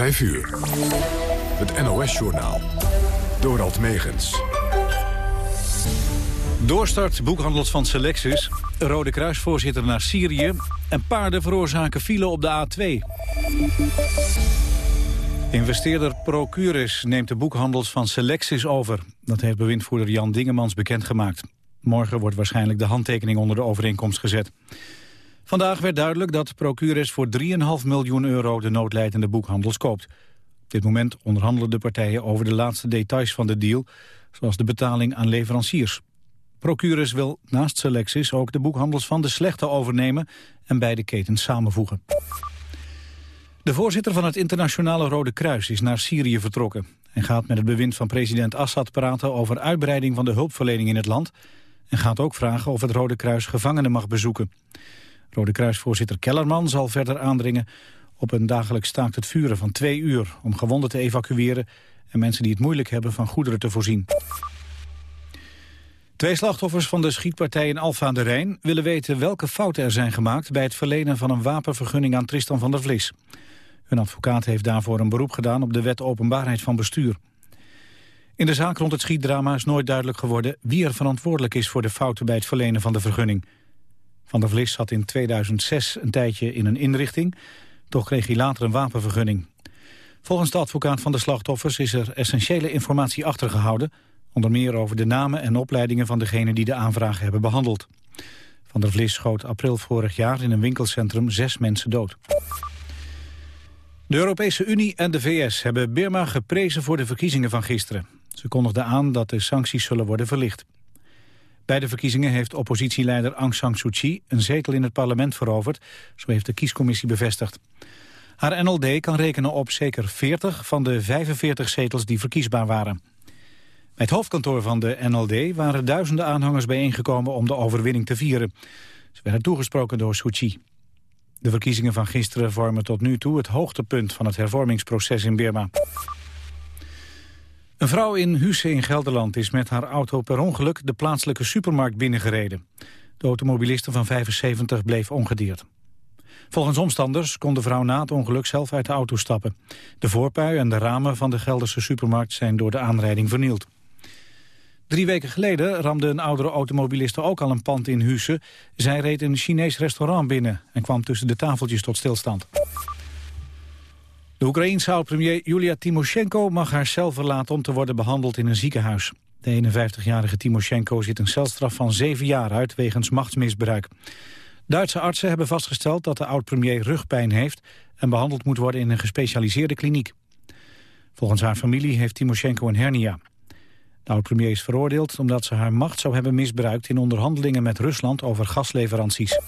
5 uur. Het NOS-journaal. Dorald Megens. Doorstart boekhandels van Selectis. Rode Kruisvoorzitter naar Syrië. En paarden veroorzaken file op de A2. Investeerder Procurus neemt de boekhandels van Selectis over. Dat heeft bewindvoerder Jan Dingemans bekendgemaakt. Morgen wordt waarschijnlijk de handtekening onder de overeenkomst gezet. Vandaag werd duidelijk dat Procurus voor 3,5 miljoen euro de noodleidende boekhandels koopt. Op dit moment onderhandelen de partijen over de laatste details van de deal, zoals de betaling aan leveranciers. Procurus wil naast Selectis ook de boekhandels van de slechte overnemen en beide ketens samenvoegen. De voorzitter van het internationale Rode Kruis is naar Syrië vertrokken. Hij gaat met het bewind van president Assad praten over uitbreiding van de hulpverlening in het land... en gaat ook vragen of het Rode Kruis gevangenen mag bezoeken. Rode Kruisvoorzitter Kellerman zal verder aandringen op een dagelijks staakt het vuren van twee uur... om gewonden te evacueren en mensen die het moeilijk hebben van goederen te voorzien. Twee slachtoffers van de schietpartij in Alfa aan de Rijn willen weten welke fouten er zijn gemaakt bij het verlenen van een wapenvergunning aan Tristan van der Vlis. Hun advocaat heeft daarvoor een beroep gedaan op de wet openbaarheid van bestuur. In de zaak rond het schietdrama is nooit duidelijk geworden wie er verantwoordelijk is voor de fouten bij het verlenen van de vergunning. Van der Vlis zat in 2006 een tijdje in een inrichting, toch kreeg hij later een wapenvergunning. Volgens de advocaat van de slachtoffers is er essentiële informatie achtergehouden, onder meer over de namen en opleidingen van degenen die de aanvraag hebben behandeld. Van der Vlis schoot april vorig jaar in een winkelcentrum zes mensen dood. De Europese Unie en de VS hebben Birma geprezen voor de verkiezingen van gisteren. Ze kondigden aan dat de sancties zullen worden verlicht. Bij de verkiezingen heeft oppositieleider Aung San Suu Kyi een zetel in het parlement veroverd, zo heeft de kiescommissie bevestigd. Haar NLD kan rekenen op zeker 40 van de 45 zetels die verkiesbaar waren. Bij het hoofdkantoor van de NLD waren duizenden aanhangers bijeengekomen om de overwinning te vieren. Ze werden toegesproken door Suu Kyi. De verkiezingen van gisteren vormen tot nu toe het hoogtepunt van het hervormingsproces in Birma. Een vrouw in Husse in Gelderland is met haar auto per ongeluk de plaatselijke supermarkt binnengereden. De automobiliste van 75 bleef ongedeerd. Volgens omstanders kon de vrouw na het ongeluk zelf uit de auto stappen. De voorpui en de ramen van de Gelderse supermarkt zijn door de aanrijding vernield. Drie weken geleden ramde een oudere automobiliste ook al een pand in Husse. Zij reed een Chinees restaurant binnen en kwam tussen de tafeltjes tot stilstand. De Oekraïense oud-premier Julia Timoshenko mag haar cel verlaten om te worden behandeld in een ziekenhuis. De 51-jarige Timoshenko zit een celstraf van zeven jaar uit wegens machtsmisbruik. Duitse artsen hebben vastgesteld dat de oud-premier rugpijn heeft en behandeld moet worden in een gespecialiseerde kliniek. Volgens haar familie heeft Timoshenko een hernia. De oud-premier is veroordeeld omdat ze haar macht zou hebben misbruikt in onderhandelingen met Rusland over gasleveranties.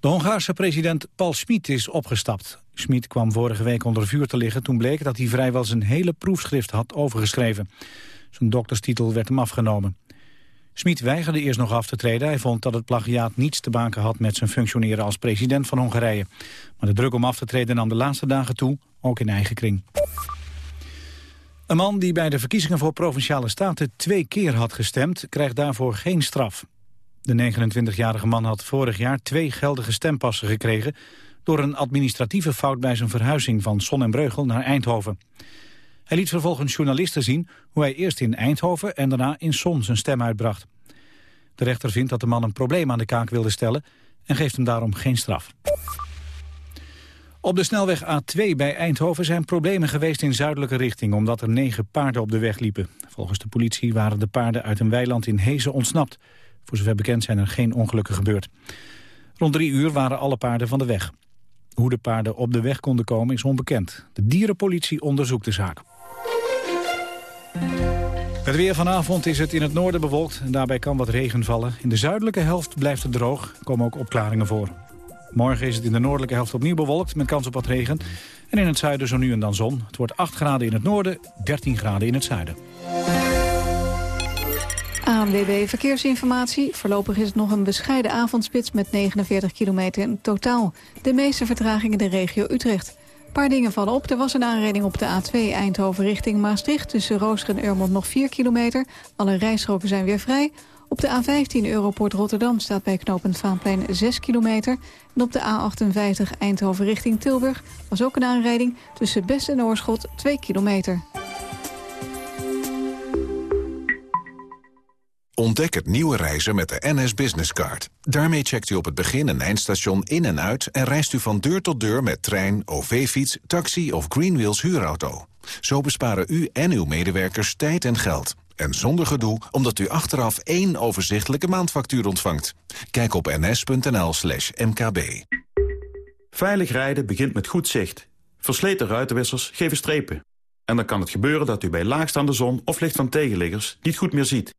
De Hongaarse president Paul Schmid is opgestapt. Schmid kwam vorige week onder vuur te liggen toen bleek dat hij vrijwel zijn hele proefschrift had overgeschreven. Zijn dokterstitel werd hem afgenomen. Schmid weigerde eerst nog af te treden. Hij vond dat het plagiaat niets te maken had met zijn functioneren als president van Hongarije. Maar de druk om af te treden nam de laatste dagen toe, ook in eigen kring. Een man die bij de verkiezingen voor Provinciale Staten twee keer had gestemd... krijgt daarvoor geen straf. De 29-jarige man had vorig jaar twee geldige stempassen gekregen... door een administratieve fout bij zijn verhuizing van Son en Breugel naar Eindhoven. Hij liet vervolgens journalisten zien hoe hij eerst in Eindhoven... en daarna in Son zijn stem uitbracht. De rechter vindt dat de man een probleem aan de kaak wilde stellen... en geeft hem daarom geen straf. Op de snelweg A2 bij Eindhoven zijn problemen geweest in zuidelijke richting... omdat er negen paarden op de weg liepen. Volgens de politie waren de paarden uit een weiland in Hezen ontsnapt. Voor zover bekend zijn er geen ongelukken gebeurd. Rond drie uur waren alle paarden van de weg. Hoe de paarden op de weg konden komen is onbekend. De dierenpolitie onderzoekt de zaak. Het weer vanavond is het in het noorden bewolkt en daarbij kan wat regen vallen. In de zuidelijke helft blijft het droog, komen ook opklaringen voor. Morgen is het in de noordelijke helft opnieuw bewolkt met kans op wat regen. En in het zuiden zo nu en dan zon. Het wordt 8 graden in het noorden, 13 graden in het zuiden. ANWB Verkeersinformatie. Voorlopig is het nog een bescheiden avondspits met 49 kilometer in totaal. De meeste vertragingen in de regio Utrecht. Een paar dingen vallen op. Er was een aanrijding op de A2 Eindhoven richting Maastricht. Tussen Rooster en Urmond nog 4 kilometer. Alle rijstroken zijn weer vrij. Op de A15 Europort Rotterdam staat bij knooppunt Vaanplein 6 kilometer. En op de A58 Eindhoven richting Tilburg was ook een aanrijding... tussen Best en Oorschot 2 kilometer. Ontdek het nieuwe reizen met de NS Business Card. Daarmee checkt u op het begin- en eindstation in en uit... en reist u van deur tot deur met trein, OV-fiets, taxi of Greenwheels huurauto. Zo besparen u en uw medewerkers tijd en geld. En zonder gedoe, omdat u achteraf één overzichtelijke maandfactuur ontvangt. Kijk op ns.nl slash mkb. Veilig rijden begint met goed zicht. Versleten ruitenwissers geven strepen. En dan kan het gebeuren dat u bij laagstaande zon of licht van tegenliggers niet goed meer ziet.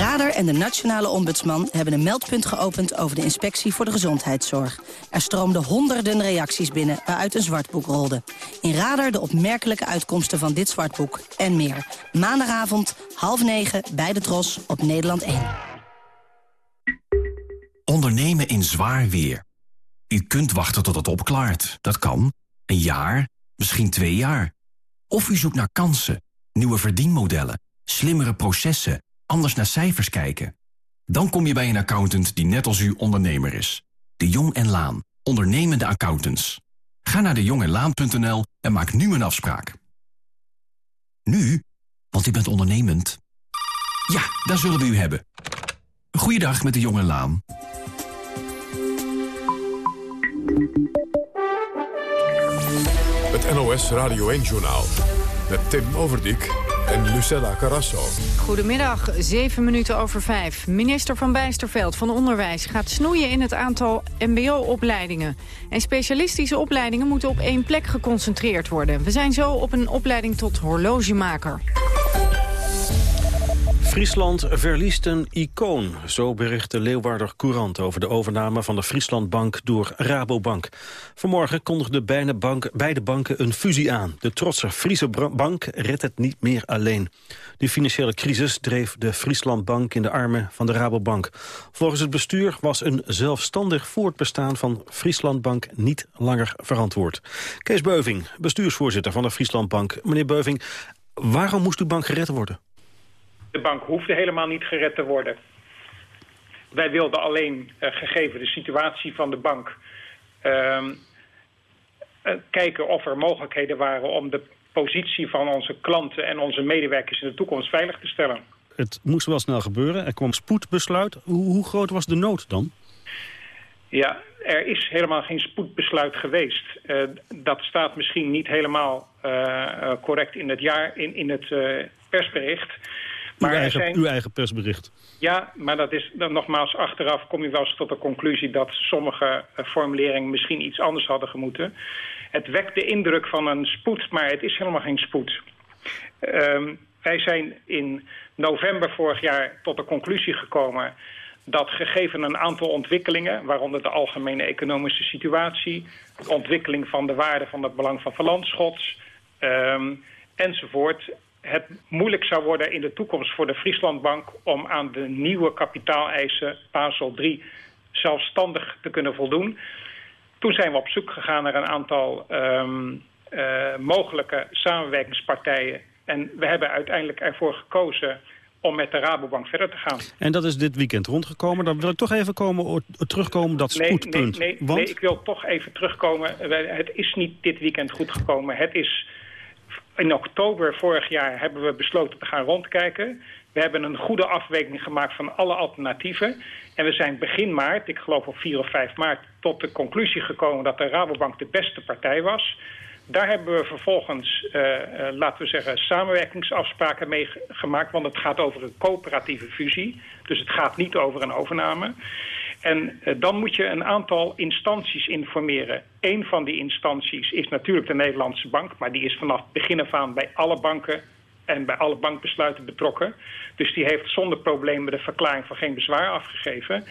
Radar en de Nationale Ombudsman hebben een meldpunt geopend over de inspectie voor de gezondheidszorg. Er stroomden honderden reacties binnen waaruit een zwartboek rolde. In Radar de opmerkelijke uitkomsten van dit zwartboek en meer. Maandagavond, half negen, bij de Tros op Nederland 1. Ondernemen in zwaar weer. U kunt wachten tot het opklaart. Dat kan. Een jaar, misschien twee jaar. Of u zoekt naar kansen, nieuwe verdienmodellen, slimmere processen, anders naar cijfers kijken. Dan kom je bij een accountant die net als u ondernemer is. De Jong en Laan, ondernemende accountants. Ga naar dejongenlaan.nl en maak nu een afspraak. Nu, want u bent ondernemend. Ja, daar zullen we u hebben. Goeiedag met de Jong en Laan. Het NOS Radio 1-journaal. Met Tim Overdijk en Lucella Carrasso. Goedemiddag, zeven minuten over vijf. Minister van Bijsterveld van Onderwijs gaat snoeien in het aantal mbo-opleidingen. En specialistische opleidingen moeten op één plek geconcentreerd worden. We zijn zo op een opleiding tot horlogemaker. Friesland verliest een icoon. Zo bericht de Leeuwarder Courant over de overname van de Frieslandbank door Rabobank. Vanmorgen kondigden beide, bank, beide banken een fusie aan. De trotse Friese bank redt het niet meer alleen. De financiële crisis dreef de Frieslandbank in de armen van de Rabobank. Volgens het bestuur was een zelfstandig voortbestaan van Frieslandbank niet langer verantwoord. Kees Beuving, bestuursvoorzitter van de Frieslandbank. Meneer Beuving, waarom moest uw bank gered worden? De bank hoefde helemaal niet gered te worden. Wij wilden alleen, uh, gegeven de situatie van de bank... Uh, uh, kijken of er mogelijkheden waren om de positie van onze klanten... en onze medewerkers in de toekomst veilig te stellen. Het moest wel snel gebeuren. Er kwam spoedbesluit. Hoe, hoe groot was de nood dan? Ja, er is helemaal geen spoedbesluit geweest. Uh, dat staat misschien niet helemaal uh, correct in het, jaar, in, in het uh, persbericht. Maar uw, eigen, zijn... uw eigen persbericht. Ja, maar dat is dan nogmaals achteraf kom je wel eens tot de conclusie dat sommige formuleringen misschien iets anders hadden gemoeten. Het wekt de indruk van een spoed, maar het is helemaal geen spoed. Um, wij zijn in november vorig jaar tot de conclusie gekomen dat gegeven een aantal ontwikkelingen, waaronder de algemene economische situatie, de ontwikkeling van de waarde van het belang van verlandschots um, enzovoort, het moeilijk zou worden in de toekomst voor de Frieslandbank om aan de nieuwe kapitaaleisen Basel 3 zelfstandig te kunnen voldoen. Toen zijn we op zoek gegaan naar een aantal um, uh, mogelijke samenwerkingspartijen. En we hebben uiteindelijk ervoor gekozen om met de Rabobank verder te gaan. En dat is dit weekend rondgekomen. Dan wil ik toch even komen, terugkomen op dat spoedpunt. Nee, nee, Want... nee, ik wil toch even terugkomen. Het is niet dit weekend goed gekomen. Het is in oktober vorig jaar hebben we besloten te gaan rondkijken. We hebben een goede afweging gemaakt van alle alternatieven. En we zijn begin maart, ik geloof op 4 of 5 maart... tot de conclusie gekomen dat de Rabobank de beste partij was. Daar hebben we vervolgens, uh, uh, laten we zeggen, samenwerkingsafspraken mee gemaakt. Want het gaat over een coöperatieve fusie. Dus het gaat niet over een overname. En uh, dan moet je een aantal instanties informeren. Eén van die instanties is natuurlijk de Nederlandse bank... maar die is vanaf begin af aan bij alle banken en bij alle bankbesluiten betrokken. Dus die heeft zonder problemen de verklaring van geen bezwaar afgegeven.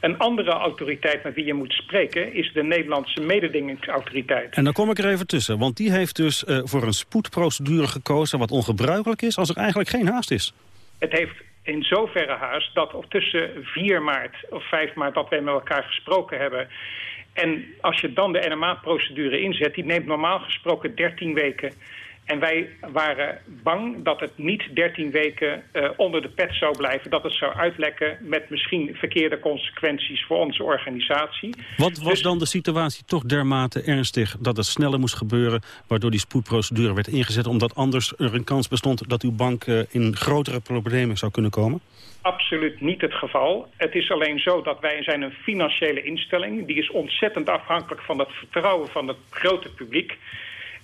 Een andere autoriteit met wie je moet spreken is de Nederlandse mededingingsautoriteit. En dan kom ik er even tussen, want die heeft dus uh, voor een spoedprocedure gekozen... wat ongebruikelijk is als er eigenlijk geen haast is. Het heeft in zoverre haast dat op tussen 4 maart of 5 maart... dat wij met elkaar gesproken hebben... En als je dan de NMA-procedure inzet, die neemt normaal gesproken 13 weken. En wij waren bang dat het niet 13 weken uh, onder de pet zou blijven. Dat het zou uitlekken met misschien verkeerde consequenties voor onze organisatie. Wat was dus... dan de situatie toch dermate ernstig dat het sneller moest gebeuren... waardoor die spoedprocedure werd ingezet... omdat anders er een kans bestond dat uw bank uh, in grotere problemen zou kunnen komen? absoluut niet het geval. Het is alleen zo dat wij zijn een financiële instelling. Die is ontzettend afhankelijk van het vertrouwen van het grote publiek.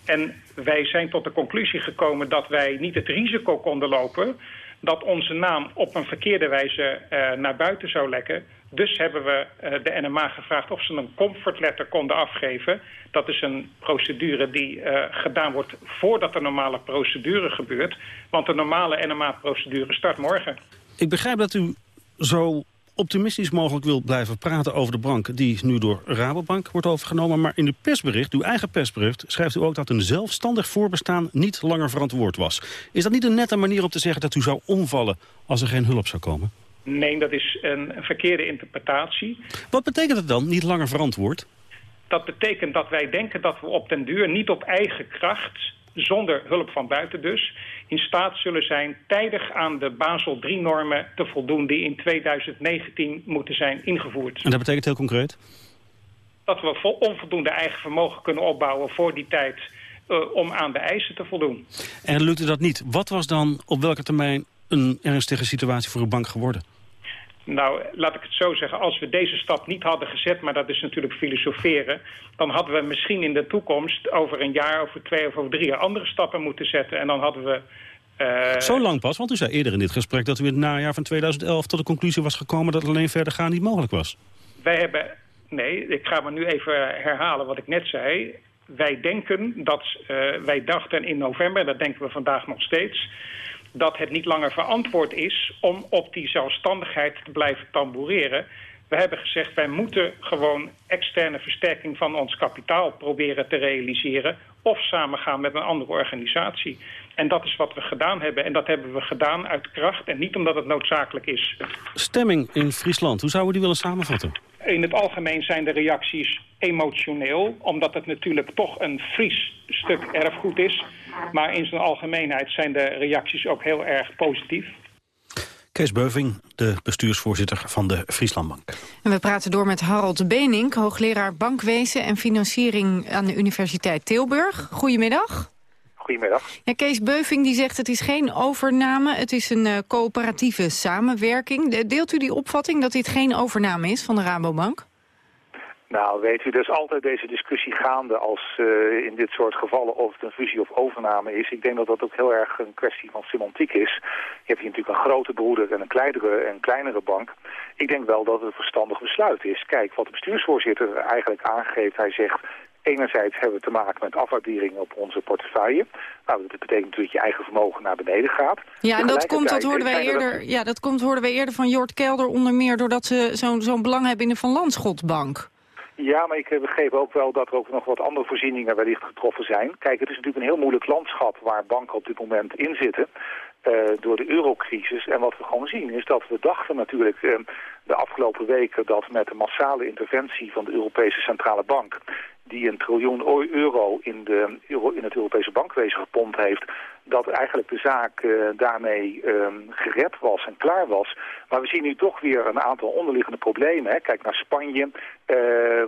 En wij zijn tot de conclusie gekomen dat wij niet het risico konden lopen... dat onze naam op een verkeerde wijze uh, naar buiten zou lekken. Dus hebben we uh, de NMA gevraagd of ze een comfortletter konden afgeven. Dat is een procedure die uh, gedaan wordt voordat de normale procedure gebeurt. Want de normale NMA-procedure start morgen. Ik begrijp dat u zo optimistisch mogelijk wil blijven praten over de bank... die nu door Rabobank wordt overgenomen. Maar in uw persbericht, uw eigen persbericht... schrijft u ook dat een zelfstandig voorbestaan niet langer verantwoord was. Is dat niet een nette manier om te zeggen dat u zou omvallen... als er geen hulp zou komen? Nee, dat is een, een verkeerde interpretatie. Wat betekent het dan, niet langer verantwoord? Dat betekent dat wij denken dat we op den duur niet op eigen kracht zonder hulp van buiten dus, in staat zullen zijn tijdig aan de Basel III-normen te voldoen die in 2019 moeten zijn ingevoerd. En dat betekent heel concreet? Dat we onvoldoende eigen vermogen kunnen opbouwen voor die tijd uh, om aan de eisen te voldoen. En lukte dat niet? Wat was dan op welke termijn een ernstige situatie voor uw bank geworden? Nou, laat ik het zo zeggen. Als we deze stap niet hadden gezet, maar dat is natuurlijk filosoferen... dan hadden we misschien in de toekomst over een jaar, over twee of over drie jaar... andere stappen moeten zetten. En dan hadden we... Uh... Zo lang pas, want u zei eerder in dit gesprek... dat u in het najaar van 2011 tot de conclusie was gekomen... dat alleen verder gaan niet mogelijk was. Wij hebben... Nee, ik ga maar nu even herhalen wat ik net zei. Wij denken dat... Uh, wij dachten in november, dat denken we vandaag nog steeds dat het niet langer verantwoord is om op die zelfstandigheid te blijven tamboureren. We hebben gezegd, wij moeten gewoon externe versterking van ons kapitaal proberen te realiseren... of samengaan met een andere organisatie. En dat is wat we gedaan hebben. En dat hebben we gedaan uit kracht en niet omdat het noodzakelijk is. Stemming in Friesland, hoe zouden we die willen samenvatten? In het algemeen zijn de reacties emotioneel, omdat het natuurlijk toch een Fries stuk erfgoed is. Maar in zijn algemeenheid zijn de reacties ook heel erg positief. Kees Beuving, de bestuursvoorzitter van de Frieslandbank. En we praten door met Harold Benink, hoogleraar bankwezen en financiering aan de Universiteit Tilburg. Goedemiddag. Goedemiddag. Ja, Kees Beuving die zegt het is geen overname, het is een uh, coöperatieve samenwerking. Deelt u die opvatting dat dit geen overname is van de Rabobank? Nou, weet u, er is altijd deze discussie gaande als uh, in dit soort gevallen of het een fusie of overname is. Ik denk dat dat ook heel erg een kwestie van semantiek is. Je hebt hier natuurlijk een grote broeder en een kleinere, en kleinere bank. Ik denk wel dat het een verstandig besluit is. Kijk, wat de bestuursvoorzitter eigenlijk aangeeft, hij zegt... Enerzijds hebben we te maken met afwaardering op onze portefeuille. Nou, dat betekent natuurlijk dat je eigen vermogen naar beneden gaat. Ja, en dat komt, dat hoorden wij eerder, ja, dat komt, hoorden wij eerder van Jort Kelder onder meer... doordat ze zo'n zo'n belang hebben in de Van Landschotbank. Ja, maar ik begreep ook wel dat er ook nog wat andere voorzieningen wellicht getroffen zijn. Kijk, het is natuurlijk een heel moeilijk landschap waar banken op dit moment in zitten. Uh, door de eurocrisis. En wat we gewoon zien is dat we dachten natuurlijk uh, de afgelopen weken dat met de massale interventie van de Europese Centrale Bank die een triljoen euro in, de, in het Europese bankwezen gepompt heeft, dat eigenlijk de zaak uh, daarmee um, gered was en klaar was. Maar we zien nu toch weer een aantal onderliggende problemen. Hè. Kijk naar Spanje, uh,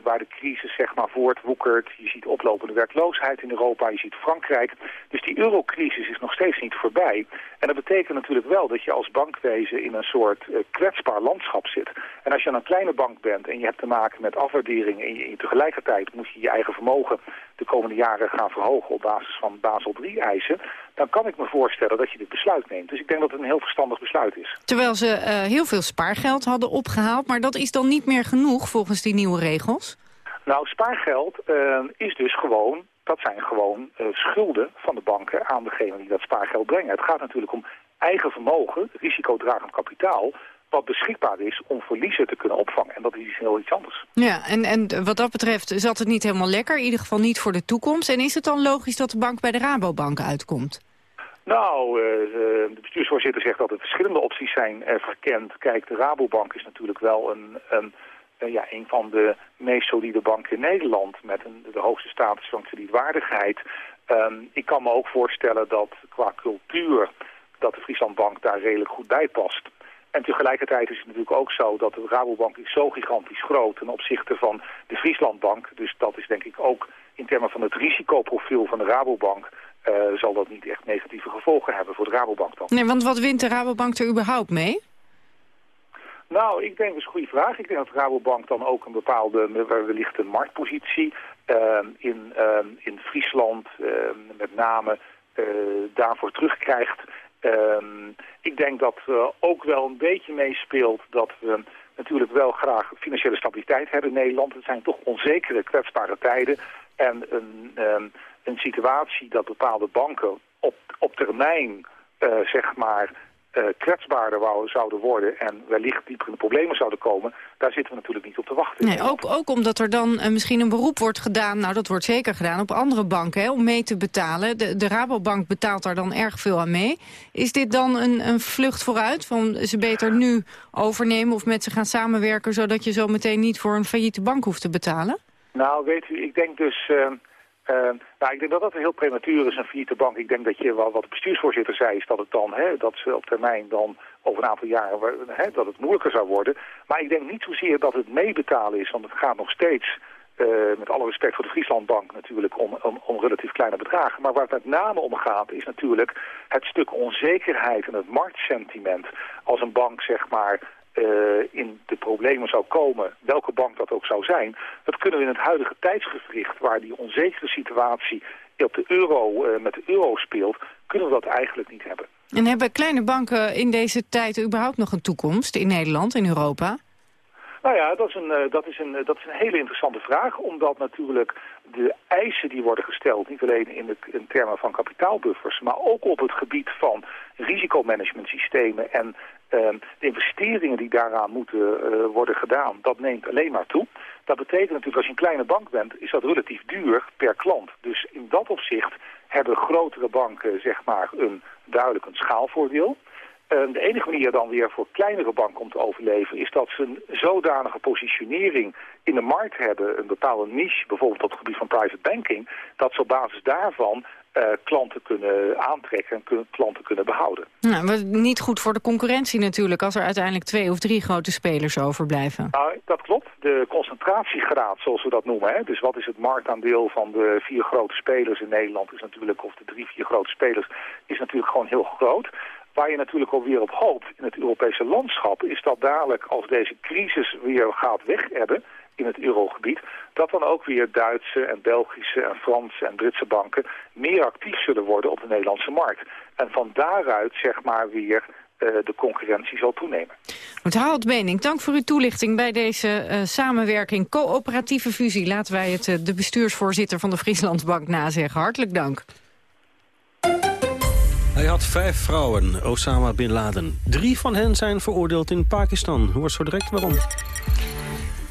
waar de crisis zeg maar voortwoekert. Je ziet oplopende werkloosheid in Europa, je ziet Frankrijk. Dus die eurocrisis is nog steeds niet voorbij. En dat betekent natuurlijk wel dat je als bankwezen in een soort uh, kwetsbaar landschap zit. En als je een kleine bank bent en je hebt te maken met afwaardering... en je, tegelijkertijd moet je je eigen vermogen de komende jaren gaan verhogen op basis van Basel III-eisen... dan kan ik me voorstellen dat je dit besluit neemt. Dus ik denk dat het een heel verstandig besluit is. Terwijl ze uh, heel veel spaargeld hadden opgehaald... maar dat is dan niet meer genoeg volgens die nieuwe regels? Nou, spaargeld uh, is dus gewoon... dat zijn gewoon uh, schulden van de banken aan degene die dat spaargeld brengen. Het gaat natuurlijk om eigen vermogen, risicodragend kapitaal wat beschikbaar is om verliezen te kunnen opvangen. En dat is heel iets anders. Ja, en, en wat dat betreft zat het niet helemaal lekker. In ieder geval niet voor de toekomst. En is het dan logisch dat de bank bij de Rabobank uitkomt? Nou, uh, de bestuursvoorzitter zegt dat er verschillende opties zijn uh, verkend. Kijk, de Rabobank is natuurlijk wel een, een, ja, een van de meest solide banken in Nederland... met een, de hoogste status van kredietwaardigheid. Um, ik kan me ook voorstellen dat qua cultuur dat de Frieslandbank daar redelijk goed bij past. En tegelijkertijd is het natuurlijk ook zo dat de Rabobank is zo gigantisch groot ten opzichte van de Frieslandbank. Dus dat is denk ik ook in termen van het risicoprofiel van de Rabobank... Uh, zal dat niet echt negatieve gevolgen hebben voor de Rabobank dan. Nee, want wat wint de Rabobank er überhaupt mee? Nou, ik denk dat is een goede vraag. Ik denk dat de Rabobank dan ook een bepaalde, wellicht een marktpositie uh, in, uh, in Friesland met name daarvoor terugkrijgt. Ehm, ik denk dat ook wel een beetje meespeelt dat we natuurlijk wel graag financiële stabiliteit hebben in Nederland. Het zijn toch onzekere, kwetsbare tijden. En een, um, een situatie dat bepaalde banken op, op termijn, uh, zeg maar, uh, kwetsbaarder zouden worden en wellicht de problemen zouden komen, daar zitten we natuurlijk niet op te wachten. Nee, ook, ook omdat er dan uh, misschien een beroep wordt gedaan, nou dat wordt zeker gedaan, op andere banken hè, om mee te betalen. De, de Rabobank betaalt daar dan erg veel aan mee. Is dit dan een, een vlucht vooruit, van ze beter nu overnemen of met ze gaan samenwerken, zodat je zo meteen niet voor een failliete bank hoeft te betalen? Nou, weet u, ik denk dus... Uh, uh, nou, ik denk dat dat heel prematuur is, een failliete bank. Ik denk dat je, wat de bestuursvoorzitter zei, is dat het dan, hè, dat ze op termijn dan over een aantal jaren, hè, dat het moeilijker zou worden. Maar ik denk niet zozeer dat het meebetalen is, want het gaat nog steeds, uh, met alle respect voor de Frieslandbank natuurlijk, om, om, om relatief kleine bedragen. Maar waar het met name om gaat, is natuurlijk het stuk onzekerheid en het marktsentiment. Als een bank, zeg maar, in de problemen zou komen, welke bank dat ook zou zijn, dat kunnen we in het huidige tijdsgevricht, waar die onzekere situatie op de euro, uh, met de euro speelt, kunnen we dat eigenlijk niet hebben. En hebben kleine banken in deze tijd überhaupt nog een toekomst in Nederland, in Europa? Nou ja, dat is, een, uh, dat, is een, dat is een hele interessante vraag, omdat natuurlijk de eisen die worden gesteld, niet alleen in, de, in termen van kapitaalbuffers, maar ook op het gebied van risicomanagementsystemen en de investeringen die daaraan moeten uh, worden gedaan, dat neemt alleen maar toe. Dat betekent natuurlijk als je een kleine bank bent, is dat relatief duur per klant. Dus in dat opzicht hebben grotere banken zeg maar een duidelijk een schaalvoordeel. Uh, de enige manier dan weer voor kleinere banken om te overleven... is dat ze een zodanige positionering in de markt hebben... een bepaalde niche, bijvoorbeeld op het gebied van private banking... dat ze op basis daarvan uh, klanten kunnen aantrekken en klanten kunnen behouden. Nou, niet goed voor de concurrentie natuurlijk... als er uiteindelijk twee of drie grote spelers overblijven. Nou, dat klopt. De concentratiegraad, zoals we dat noemen... Hè, dus wat is het marktaandeel van de vier grote spelers in Nederland... is natuurlijk, of de drie, vier grote spelers... is natuurlijk gewoon heel groot. Waar je natuurlijk ook weer op hoopt in het Europese landschap... is dat dadelijk als deze crisis weer gaat wegebben in het eurogebied... dat dan ook weer Duitse en Belgische en Franse en Britse banken... meer actief zullen worden op de Nederlandse markt. En van daaruit zeg maar weer uh, de concurrentie zal toenemen. Goed, Harold Bening, dank voor uw toelichting bij deze uh, samenwerking. Coöperatieve fusie, laten wij het uh, de bestuursvoorzitter van de Frieslandbank nazeggen. Hartelijk dank. Hij had vijf vrouwen, Osama Bin Laden. Drie van hen zijn veroordeeld in Pakistan. Hoort zo direct waarom.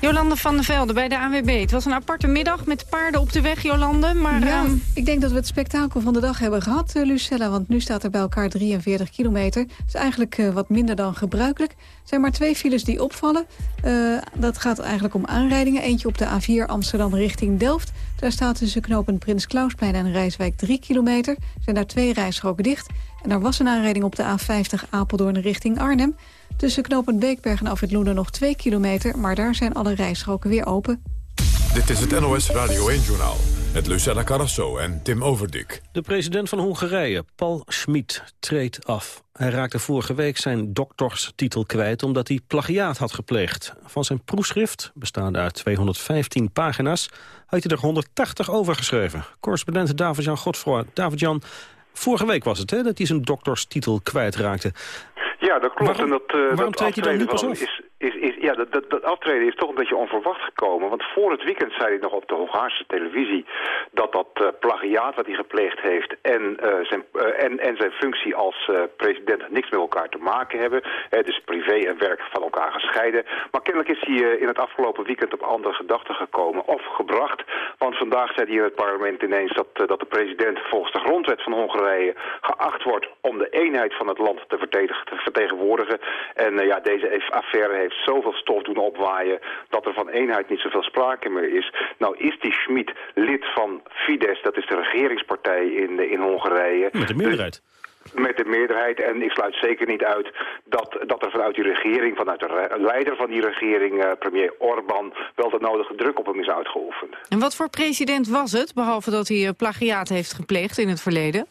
Jolande van der Velde bij de ANWB. Het was een aparte middag met paarden op de weg, Jolande. Maar, ja, uh... ik denk dat we het spektakel van de dag hebben gehad, uh, Lucella. Want nu staat er bij elkaar 43 kilometer. Dat is eigenlijk uh, wat minder dan gebruikelijk. Er zijn maar twee files die opvallen. Uh, dat gaat eigenlijk om aanrijdingen. Eentje op de A4 Amsterdam richting Delft. Daar staat tussen knopen Prins Klausplein en Rijswijk 3 kilometer. Er zijn daar twee rijstroken dicht. En er was een aanrijding op de A50 Apeldoorn richting Arnhem. Tussen knooppunt Beekberg en Afrit Loenen nog 2 kilometer... maar daar zijn alle rijstroken weer open. Dit is het NOS Radio 1-journaal met Lucella Carrasso en Tim Overdik. De president van Hongarije, Paul Schmid, treedt af. Hij raakte vorige week zijn dokterstitel kwijt omdat hij plagiaat had gepleegd. Van zijn proefschrift, bestaande uit 215 pagina's, had hij er 180 overgeschreven. Correspondent David-Jan Godfroy. David-Jan, vorige week was het hè, dat hij zijn dokterstitel kwijtraakte. Ja, dat klopt. Waarom, en dat, uh, waarom dat treedt hij dan nu pas af? Is, is, is, ja, dat, dat, dat aftreden is toch een beetje onverwacht gekomen. Want voor het weekend zei hij nog op de Hongaarse televisie... dat dat uh, plagiaat wat hij gepleegd heeft en, uh, zijn, en, en zijn functie als president niks met elkaar te maken hebben. dus privé en werk van elkaar gescheiden. Maar kennelijk is hij in het afgelopen weekend op andere gedachten gekomen of gebracht. Want vandaag zei hij in het parlement ineens dat, dat de president volgens de grondwet van Hongarije geacht wordt om de eenheid van het land te, te vertegenwoordigen. En ja, deze affaire heeft zoveel stof doen opwaaien dat er van eenheid niet zoveel sprake meer is. Nou is die Schmid lid van Fidesz, dat is de regeringspartij in, in Hongarije. Met de meerderheid. met de meerderheid. En ik sluit zeker niet uit dat, dat er vanuit die regering, vanuit de leider van die regering, uh, premier Orbán, wel de nodige druk op hem is uitgeoefend. En wat voor president was het, behalve dat hij plagiaat heeft gepleegd in het verleden?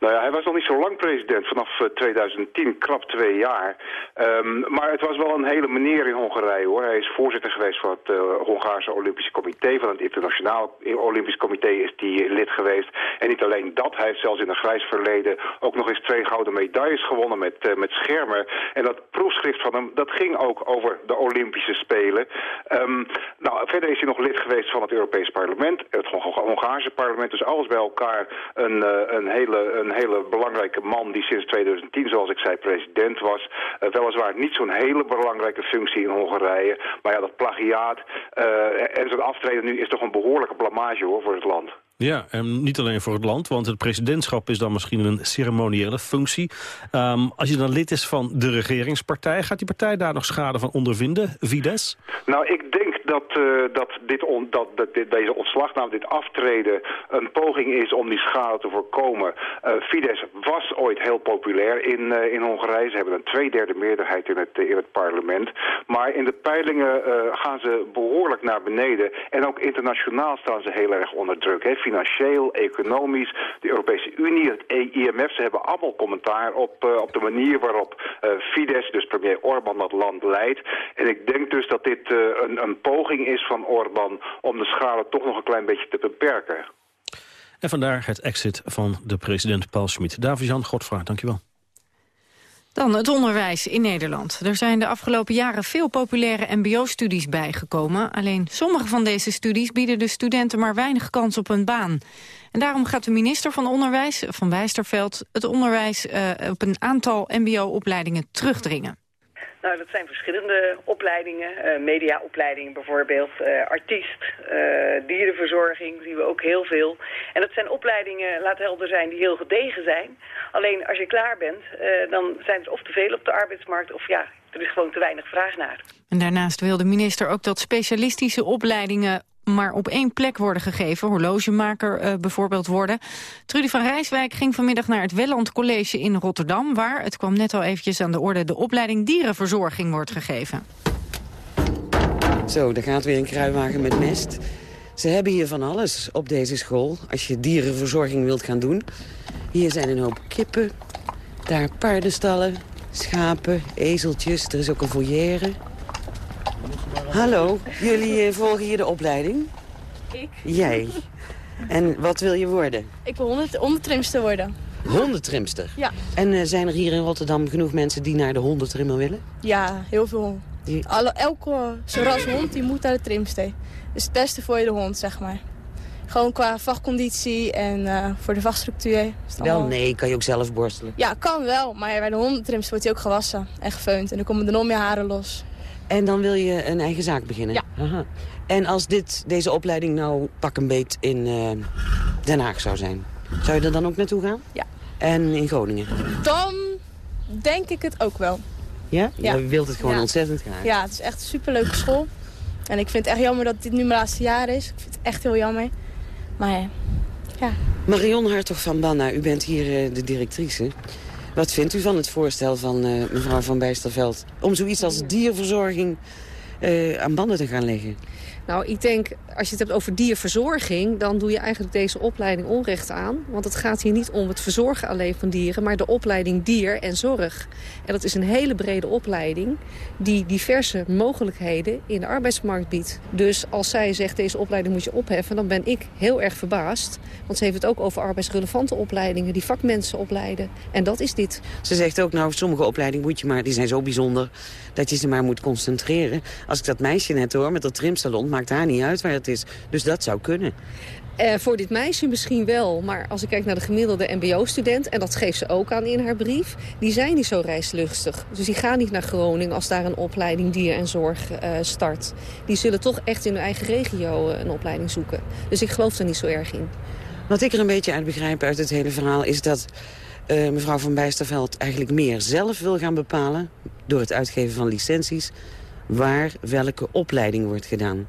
Nou ja, hij was nog niet zo lang president, vanaf uh, 2010, krap twee jaar. Um, maar het was wel een hele meneer in Hongarije hoor. Hij is voorzitter geweest van het uh, Hongaarse Olympische Comité, van het Internationaal Olympisch Comité is hij lid geweest. En niet alleen dat, hij heeft zelfs in een grijs verleden ook nog eens twee gouden medailles gewonnen met, uh, met schermen. En dat proefschrift van hem, dat ging ook over de Olympische Spelen. Um, nou, verder is hij nog lid geweest van het Europees Parlement, het Hongaarse parlement. Dus alles bij elkaar een, een hele... een hele belangrijke man die sinds 2010, zoals ik zei, president was. Uh, weliswaar niet zo'n hele belangrijke functie in Hongarije. Maar ja, dat plagiaat uh, en zijn aftreden nu is toch een behoorlijke blamage hoor, voor het land. Ja, en niet alleen voor het land, want het presidentschap is dan misschien een ceremoniële functie. Um, als je dan lid is van de regeringspartij, gaat die partij daar nog schade van ondervinden, Fidesz? Nou, ik denk dat, uh, dat, dit on, dat, dat dit, deze ontslagname, dit aftreden, een poging is om die schade te voorkomen. Uh, Fidesz was ooit heel populair in, uh, in Hongarije. Ze hebben een tweederde meerderheid in het, in het parlement. Maar in de peilingen gaan ze behoorlijk naar beneden. En ook internationaal staan ze heel erg onder druk. Hè. Financieel, economisch, de Europese Unie, het IMF. Ze hebben allemaal commentaar op, op de manier waarop Fidesz, dus premier Orbán, dat land leidt. En ik denk dus dat dit een, een poging is van Orbán om de schade toch nog een klein beetje te beperken. En vandaar het exit van de president Paul Schmid. David-Jan Godfra, dankjewel. Dan het onderwijs in Nederland. Er zijn de afgelopen jaren veel populaire mbo-studies bijgekomen. Alleen sommige van deze studies bieden de studenten maar weinig kans op een baan. En daarom gaat de minister van Onderwijs, Van Wijsterveld... het onderwijs uh, op een aantal mbo-opleidingen terugdringen. Nou, dat zijn verschillende opleidingen. Uh, mediaopleidingen bijvoorbeeld, uh, artiest, uh, dierenverzorging zien we ook heel veel. En dat zijn opleidingen, laat helder zijn, die heel gedegen zijn. Alleen als je klaar bent, dan zijn er of te veel op de arbeidsmarkt... of ja, er is gewoon te weinig vraag naar. En daarnaast wil de minister ook dat specialistische opleidingen maar op één plek worden gegeven. Horlogemaker uh, bijvoorbeeld worden. Trudy van Rijswijk ging vanmiddag naar het Welland College in Rotterdam... waar, het kwam net al eventjes aan de orde... de opleiding dierenverzorging wordt gegeven. Zo, daar gaat weer een kruiwagen met mest. Ze hebben hier van alles op deze school, als je dierenverzorging wilt gaan doen. Hier zijn een hoop kippen, daar paardenstallen, schapen, ezeltjes. Er is ook een volière. Hallo, jullie uh, volgen hier de opleiding? Ik? Jij. En wat wil je worden? Ik wil hond hondentrimster worden. Hondentrimster? Ja. En uh, zijn er hier in Rotterdam genoeg mensen die naar de hondentrimmer willen? Ja, heel veel. Die... Alle, elke ras hond die moet naar de trimster. Dat is het beste voor je de hond, zeg maar. Gewoon qua vachtconditie en uh, voor de vachtstructuur. Wel, nee, kan je ook zelf borstelen? Ja, kan wel. Maar bij de hondentrimster wordt hij ook gewassen en gefeund. En dan komen er nog meer haren los. En dan wil je een eigen zaak beginnen? Ja. Aha. En als dit, deze opleiding nou pak een beet in uh, Den Haag zou zijn, zou je er dan ook naartoe gaan? Ja. En in Groningen? Dan denk ik het ook wel. Ja? Ja. Je wilt het gewoon ja. ontzettend graag? Ja, het is echt een superleuke school. En ik vind het echt jammer dat dit nu mijn laatste jaar is. Ik vind het echt heel jammer. Maar ja. Marion Hartog van Banna, u bent hier uh, de directrice. Wat vindt u van het voorstel van uh, mevrouw Van Bijsterveld... om zoiets als dierverzorging uh, aan banden te gaan leggen? Nou, ik denk, als je het hebt over dierverzorging... dan doe je eigenlijk deze opleiding onrecht aan. Want het gaat hier niet om het verzorgen alleen van dieren... maar de opleiding dier en zorg. En dat is een hele brede opleiding... die diverse mogelijkheden in de arbeidsmarkt biedt. Dus als zij zegt, deze opleiding moet je opheffen... dan ben ik heel erg verbaasd. Want ze heeft het ook over arbeidsrelevante opleidingen... die vakmensen opleiden. En dat is dit. Ze zegt ook, nou, sommige opleidingen moet je maar... die zijn zo bijzonder dat je ze maar moet concentreren. Als ik dat meisje net hoor met dat trimsalon maakt daar niet uit waar het is. Dus dat zou kunnen. Uh, voor dit meisje misschien wel, maar als ik kijk naar de gemiddelde mbo-student... en dat geeft ze ook aan in haar brief, die zijn niet zo reislustig. Dus die gaan niet naar Groningen als daar een opleiding dier en zorg uh, start. Die zullen toch echt in hun eigen regio uh, een opleiding zoeken. Dus ik geloof er niet zo erg in. Wat ik er een beetje uit begrijp uit het hele verhaal... is dat mevrouw van Bijsterveld eigenlijk meer zelf wil gaan bepalen... door het uitgeven van licenties waar welke opleiding wordt gedaan.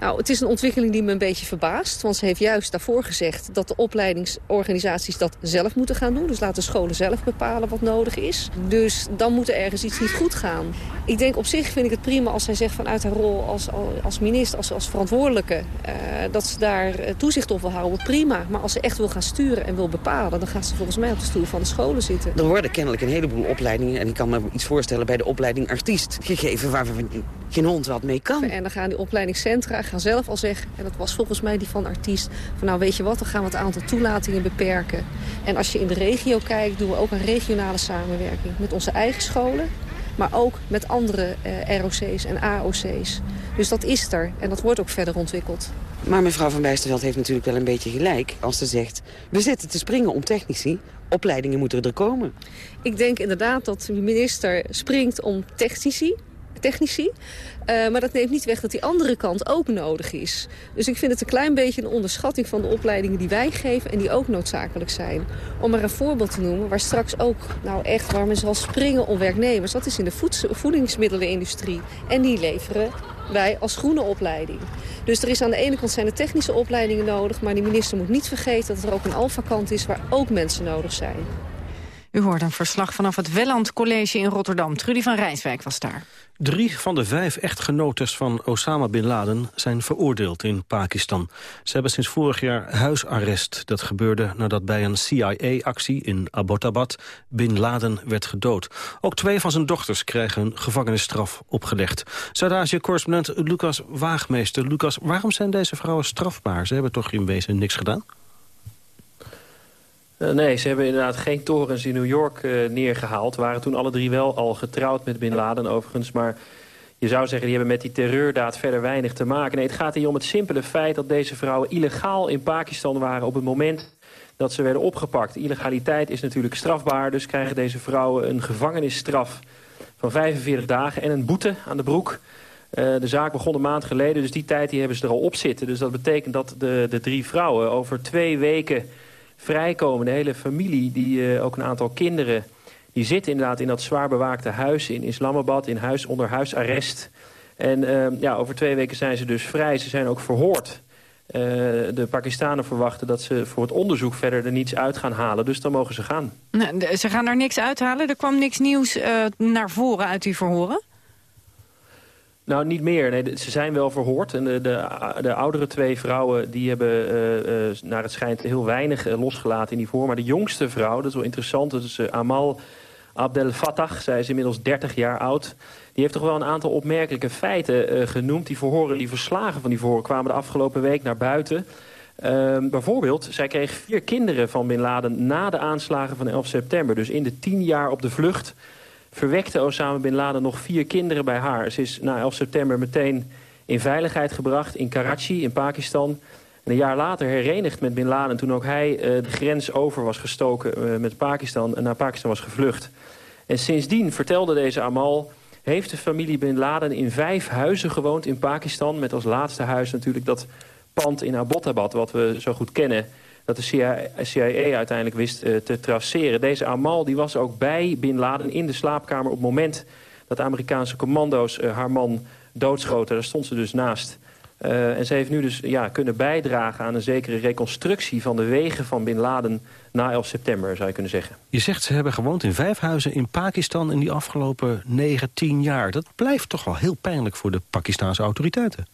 Nou, het is een ontwikkeling die me een beetje verbaast. Want ze heeft juist daarvoor gezegd dat de opleidingsorganisaties dat zelf moeten gaan doen. Dus laten scholen zelf bepalen wat nodig is. Dus dan moet er ergens iets niet goed gaan. Ik denk op zich vind ik het prima als zij zegt vanuit haar rol als, als minister, als, als verantwoordelijke... Uh, dat ze daar toezicht op wil houden, prima. Maar als ze echt wil gaan sturen en wil bepalen... dan gaat ze volgens mij op de stoel van de scholen zitten. Er worden kennelijk een heleboel opleidingen... en ik kan me iets voorstellen bij de opleiding artiest gegeven... waar we geen hond wat mee kan. En dan gaan die opleidingscentra gaan zelf al zeggen... en dat was volgens mij die van artiest... van nou weet je wat, dan gaan we het aantal toelatingen beperken. En als je in de regio kijkt, doen we ook een regionale samenwerking... met onze eigen scholen, maar ook met andere eh, ROC's en AOC's. Dus dat is er en dat wordt ook verder ontwikkeld. Maar mevrouw Van Bijsterveld heeft natuurlijk wel een beetje gelijk als ze zegt... we zitten te springen om technici, opleidingen moeten er komen. Ik denk inderdaad dat de minister springt om technici technici. Uh, maar dat neemt niet weg dat die andere kant ook nodig is. Dus ik vind het een klein beetje een onderschatting van de opleidingen die wij geven... en die ook noodzakelijk zijn. Om maar een voorbeeld te noemen waar straks ook nou echt... waar men zal springen om werknemers. Dat is in de voedingsmiddelenindustrie. En die leveren wij als groene opleiding. Dus er is aan de ene kant zijn de technische opleidingen nodig... maar die minister moet niet vergeten dat er ook een alfakant is... waar ook mensen nodig zijn. U hoort een verslag vanaf het Welland College in Rotterdam. Trudy van Rijswijk was daar. Drie van de vijf echtgenotes van Osama Bin Laden zijn veroordeeld in Pakistan. Ze hebben sinds vorig jaar huisarrest. Dat gebeurde nadat bij een CIA-actie in Abbottabad Bin Laden werd gedood. Ook twee van zijn dochters krijgen een gevangenisstraf opgelegd. Zuid-Azië-correspondent Lucas Waagmeester. Lucas, waarom zijn deze vrouwen strafbaar? Ze hebben toch in wezen niks gedaan? Uh, nee, ze hebben inderdaad geen torens in New York uh, neergehaald. Waren toen alle drie wel al getrouwd met Bin Laden overigens. Maar je zou zeggen, die hebben met die terreurdaad verder weinig te maken. Nee, het gaat hier om het simpele feit dat deze vrouwen illegaal in Pakistan waren... op het moment dat ze werden opgepakt. Illegaliteit is natuurlijk strafbaar, dus krijgen deze vrouwen een gevangenisstraf van 45 dagen en een boete aan de broek. Uh, de zaak begon een maand geleden, dus die tijd die hebben ze er al op zitten. Dus dat betekent dat de, de drie vrouwen over twee weken vrijkomen. De hele familie, die, uh, ook een aantal kinderen... die zitten inderdaad in dat zwaar bewaakte huis in Islamabad... in huis onder huisarrest. En uh, ja, over twee weken zijn ze dus vrij. Ze zijn ook verhoord. Uh, de Pakistanen verwachten dat ze voor het onderzoek verder er niets uit gaan halen. Dus dan mogen ze gaan. Nee, ze gaan er niks uithalen? Er kwam niks nieuws naar voren uit die verhoren? Nou, niet meer. Nee, ze zijn wel verhoord. En de, de, de oudere twee vrouwen die hebben uh, uh, naar het schijnt heel weinig uh, losgelaten in die voor. Maar de jongste vrouw, dat is wel interessant, dat is Amal Abdel Fattah. Zij is inmiddels 30 jaar oud. Die heeft toch wel een aantal opmerkelijke feiten genoemd. Die verhoren, die verslagen van die verhoren kwamen de afgelopen week naar buiten. Ehm, bijvoorbeeld, zij kreeg vier kinderen van Bin Laden na de aanslagen van 11 september. Dus in de tien jaar op de vlucht verwekte Osama Bin Laden nog vier kinderen bij haar. Ze is na 11 september meteen in veiligheid gebracht in Karachi in Pakistan. En een jaar later herenigd met Bin Laden toen ook hij uh, de grens over was gestoken uh, met Pakistan en naar Pakistan was gevlucht. En sindsdien, vertelde deze Amal, heeft de familie Bin Laden in vijf huizen gewoond in Pakistan. Met als laatste huis natuurlijk dat pand in Abbottabad, wat we zo goed kennen dat de CIA, CIA uiteindelijk wist uh, te traceren. Deze Amal die was ook bij Bin Laden in de slaapkamer op het moment dat de Amerikaanse commando's uh, haar man doodschoten. Daar stond ze dus naast. Uh, en ze heeft nu dus ja, kunnen bijdragen aan een zekere reconstructie van de wegen van Bin Laden na 11 september, zou je kunnen zeggen. Je zegt ze hebben gewoond in vijf huizen in Pakistan in die afgelopen 9, 10 jaar. Dat blijft toch wel heel pijnlijk voor de Pakistanse autoriteiten.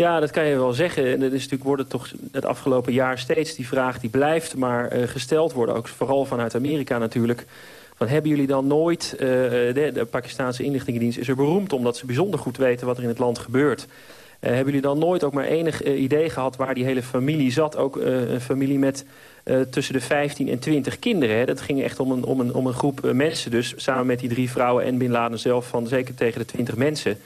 Ja, dat kan je wel zeggen. En dat is natuurlijk worden toch het afgelopen jaar steeds die vraag die blijft maar uh, gesteld worden. Ook vooral vanuit Amerika natuurlijk. Van, hebben jullie dan nooit, uh, de, de, Pakistanse inlichtingendienst is er beroemd omdat ze bijzonder goed weten wat er in het land gebeurt. Hebben jullie dan nooit ook maar enig idee gehad waar die hele familie zat? Ook een familie met tussen de 15 en 20 kinderen. Hè? Dat ging echt om een, om een, om een groep mensen dus. Samen met die drie vrouwen en Bin Laden zelf van zeker tegen de 20 mensen.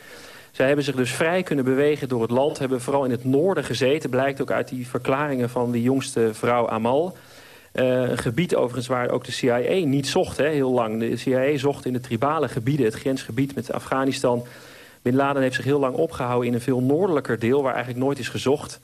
Zij hebben zich dus vrij kunnen bewegen door het land. Hebben vooral in het noorden gezeten. Blijkt ook uit die verklaringen van die jongste vrouw Amal. Uh, een gebied overigens waar ook de CIA niet zocht, hè, heel lang. De CIA zocht in de tribale gebieden, het grensgebied met Afghanistan. Bin Laden heeft zich heel lang opgehouden in een veel noordelijker deel... waar eigenlijk nooit is gezocht.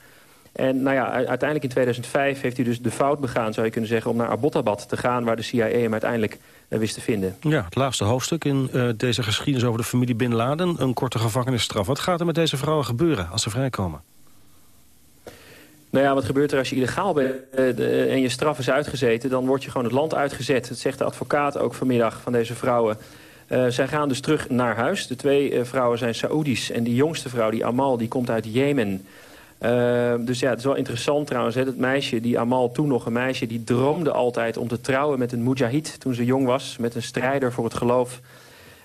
En nou ja, uiteindelijk in 2005 heeft hij dus de fout begaan, zou je kunnen zeggen... om naar Abbottabad te gaan, waar de CIA hem uiteindelijk uh, wist te vinden. Ja, het laatste hoofdstuk in uh, deze geschiedenis over de familie Bin Laden. Een korte gevangenisstraf. Wat gaat er met deze vrouwen gebeuren als ze vrijkomen? Nou ja, wat gebeurt er als je illegaal bent uh, de, en je straf is uitgezeten... dan word je gewoon het land uitgezet. Dat zegt de advocaat ook vanmiddag van deze vrouwen. Uh, zij gaan dus terug naar huis. De twee uh, vrouwen zijn Saoedi's. En die jongste vrouw, die Amal, die komt uit Jemen. Uh, dus ja, het is wel interessant trouwens. Hè, dat meisje, die Amal, toen nog een meisje... die droomde altijd om te trouwen met een mujahid toen ze jong was. Met een strijder voor het geloof.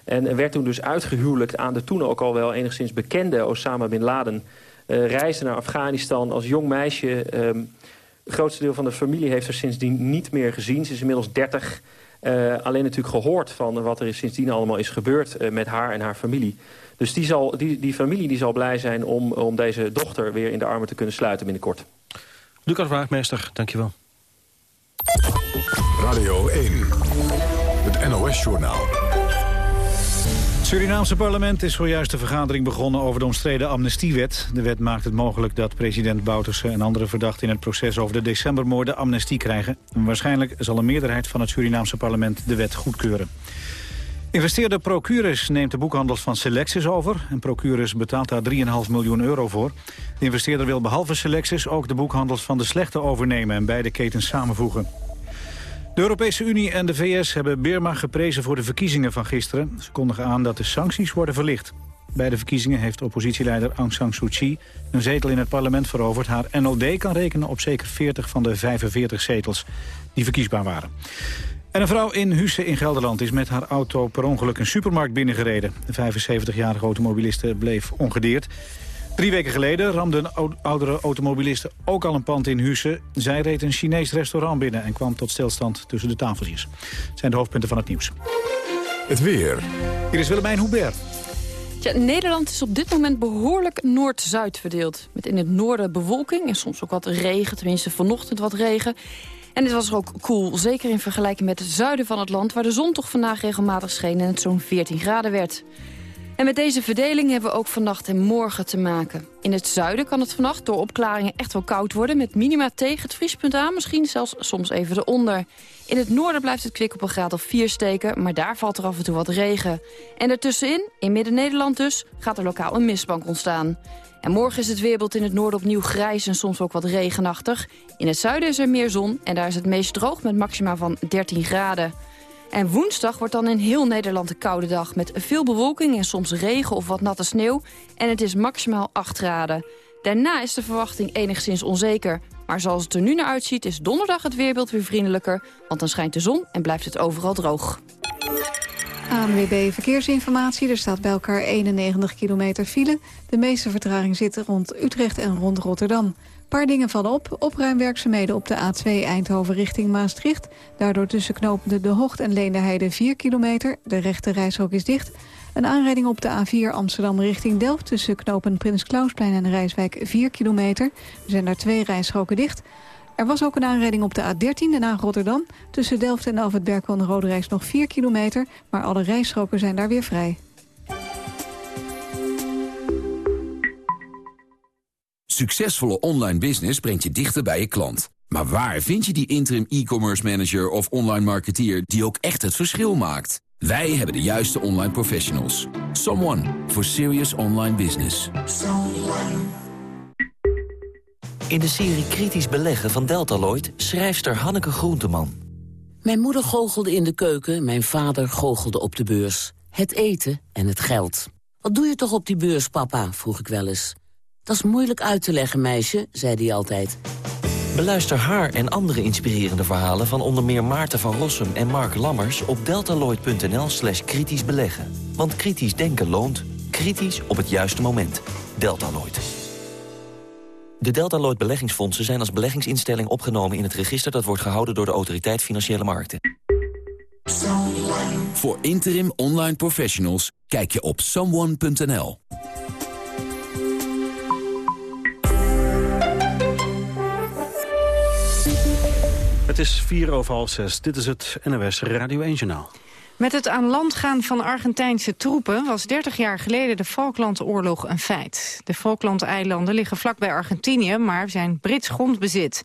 En werd toen dus uitgehuwelijkt aan de toen ook al wel enigszins bekende Osama Bin Laden... Uh, reisde naar Afghanistan als jong meisje. Um, het grootste deel van de familie heeft haar sindsdien niet meer gezien. Ze is inmiddels 30. Uh, alleen natuurlijk gehoord van wat er sindsdien allemaal is gebeurd uh, met haar en haar familie. Dus die, zal, die, die familie die zal blij zijn om, om deze dochter weer in de armen te kunnen sluiten binnenkort. Lucas Waagmeester, dankjewel. Radio 1, het NOS-journaal. Het Surinaamse parlement is zojuist de vergadering begonnen over de omstreden amnestiewet. De wet maakt het mogelijk dat president Bouterse en andere verdachten in het proces over de decembermoorden amnestie krijgen. En waarschijnlijk zal een meerderheid van het Surinaamse parlement de wet goedkeuren. Investeerder Procurus neemt de boekhandels van Selectis over. En Procurus betaalt daar 3,5 miljoen euro voor. De investeerder wil behalve Selectis ook de boekhandels van de slechte overnemen... en beide ketens samenvoegen. De Europese Unie en de VS hebben Birma geprezen voor de verkiezingen van gisteren. Ze kondigen aan dat de sancties worden verlicht. Bij de verkiezingen heeft oppositieleider Aung San Suu Kyi een zetel in het parlement veroverd. Haar NLD kan rekenen op zeker 40 van de 45 zetels die verkiesbaar waren. En een vrouw in Husse in Gelderland is met haar auto per ongeluk een supermarkt binnengereden. De 75-jarige automobiliste bleef ongedeerd. Drie weken geleden ramde een oudere automobiliste ook al een pand in Husse. Zij reed een Chinees restaurant binnen en kwam tot stilstand tussen de tafeltjes. Dat zijn de hoofdpunten van het nieuws. Het weer. Hier is Willemijn Hubert. Ja, Nederland is op dit moment behoorlijk noord-zuid verdeeld. Met in het noorden bewolking en soms ook wat regen, tenminste vanochtend wat regen. En het was ook koel, zeker in vergelijking met het zuiden van het land... waar de zon toch vandaag regelmatig scheen en het zo'n 14 graden werd. En met deze verdeling hebben we ook vannacht en morgen te maken. In het zuiden kan het vannacht door opklaringen echt wel koud worden... met minima tegen het vriespunt aan, misschien zelfs soms even eronder. In het noorden blijft het kwik op een graad of 4 steken... maar daar valt er af en toe wat regen. En ertussenin, in Midden-Nederland dus, gaat er lokaal een mistbank ontstaan. En morgen is het weerbeeld in het noorden opnieuw grijs en soms ook wat regenachtig. In het zuiden is er meer zon en daar is het meest droog met maxima van 13 graden. En woensdag wordt dan in heel Nederland een koude dag... met veel bewolking en soms regen of wat natte sneeuw. En het is maximaal 8 graden. Daarna is de verwachting enigszins onzeker. Maar zoals het er nu naar uitziet is donderdag het weerbeeld weer vriendelijker... want dan schijnt de zon en blijft het overal droog. ANWB Verkeersinformatie. Er staat bij elkaar 91 kilometer file. De meeste vertraging zit rond Utrecht en rond Rotterdam paar dingen vallen op. Opruimwerkzaamheden op de A2 Eindhoven richting Maastricht. Daardoor tussen knopende De Hocht en Leenderheide 4 kilometer. De rechte reishok is dicht. Een aanrijding op de A4 Amsterdam richting Delft... tussen knopen Prins Klausplein en Rijswijk 4 kilometer. Er zijn daar twee rijstroken dicht. Er was ook een aanrijding op de A13 Den Rotterdam. Tussen Delft en Alfred Berkel en Rode Reis nog 4 kilometer. Maar alle rijstroken zijn daar weer vrij. Succesvolle online business brengt je dichter bij je klant. Maar waar vind je die interim e-commerce manager of online marketeer die ook echt het verschil maakt? Wij hebben de juiste online professionals. Someone for serious online business. In de serie Kritisch Beleggen van Deltaloid schrijfster Hanneke Groenteman. Mijn moeder goochelde in de keuken, mijn vader goochelde op de beurs. Het eten en het geld. Wat doe je toch op die beurs, papa, vroeg ik wel eens. Dat is moeilijk uit te leggen, meisje, zei hij altijd. Beluister haar en andere inspirerende verhalen van onder meer Maarten van Rossum en Mark Lammers op deltaloid.nl slash kritisch beleggen. Want kritisch denken loont. Kritisch op het juiste moment. Deltaloid. De Deltaloid beleggingsfondsen zijn als beleggingsinstelling opgenomen in het register dat wordt gehouden door de Autoriteit Financiële Markten. Voor interim online professionals kijk je op someone.nl. Het is vier over half zes. Dit is het NOS Radio 1 Journaal. Met het aan land gaan van Argentijnse troepen was 30 jaar geleden de Falklandoorlog een feit. De Falklandeilanden liggen vlakbij Argentinië, maar zijn Brits grondbezit.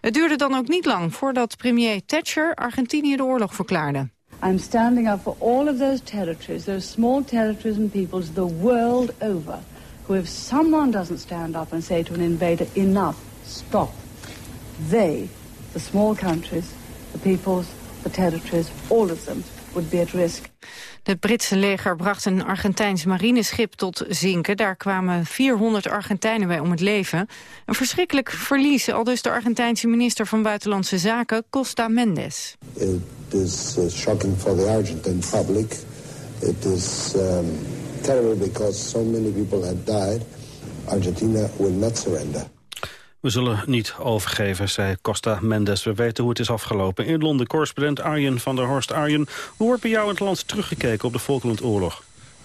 Het duurde dan ook niet lang voordat premier Thatcher Argentinië de oorlog verklaarde. I'm standing up for all of those territories, those small territories and peoples the world over, who if someone doesn't stand up and say to an invader, enough, stop, they, the small countries, the peoples, the territories, all of them, would be at risk. Het Britse leger bracht een Argentijns marineschip tot zinken. Daar kwamen 400 Argentijnen bij om het leven. Een verschrikkelijk verlies, al dus de Argentijnse minister van Buitenlandse Zaken, Costa Mendes. It is uh, shocking for the Argentine public. It is um, terrible because so many people have died. Argentina will not surrender. We zullen niet overgeven, zei Costa Mendes. We weten hoe het is afgelopen. In Londen, correspondent Arjen van der Horst. Arjen, hoe wordt bij jou in het land teruggekeken op de Falklandoorlog?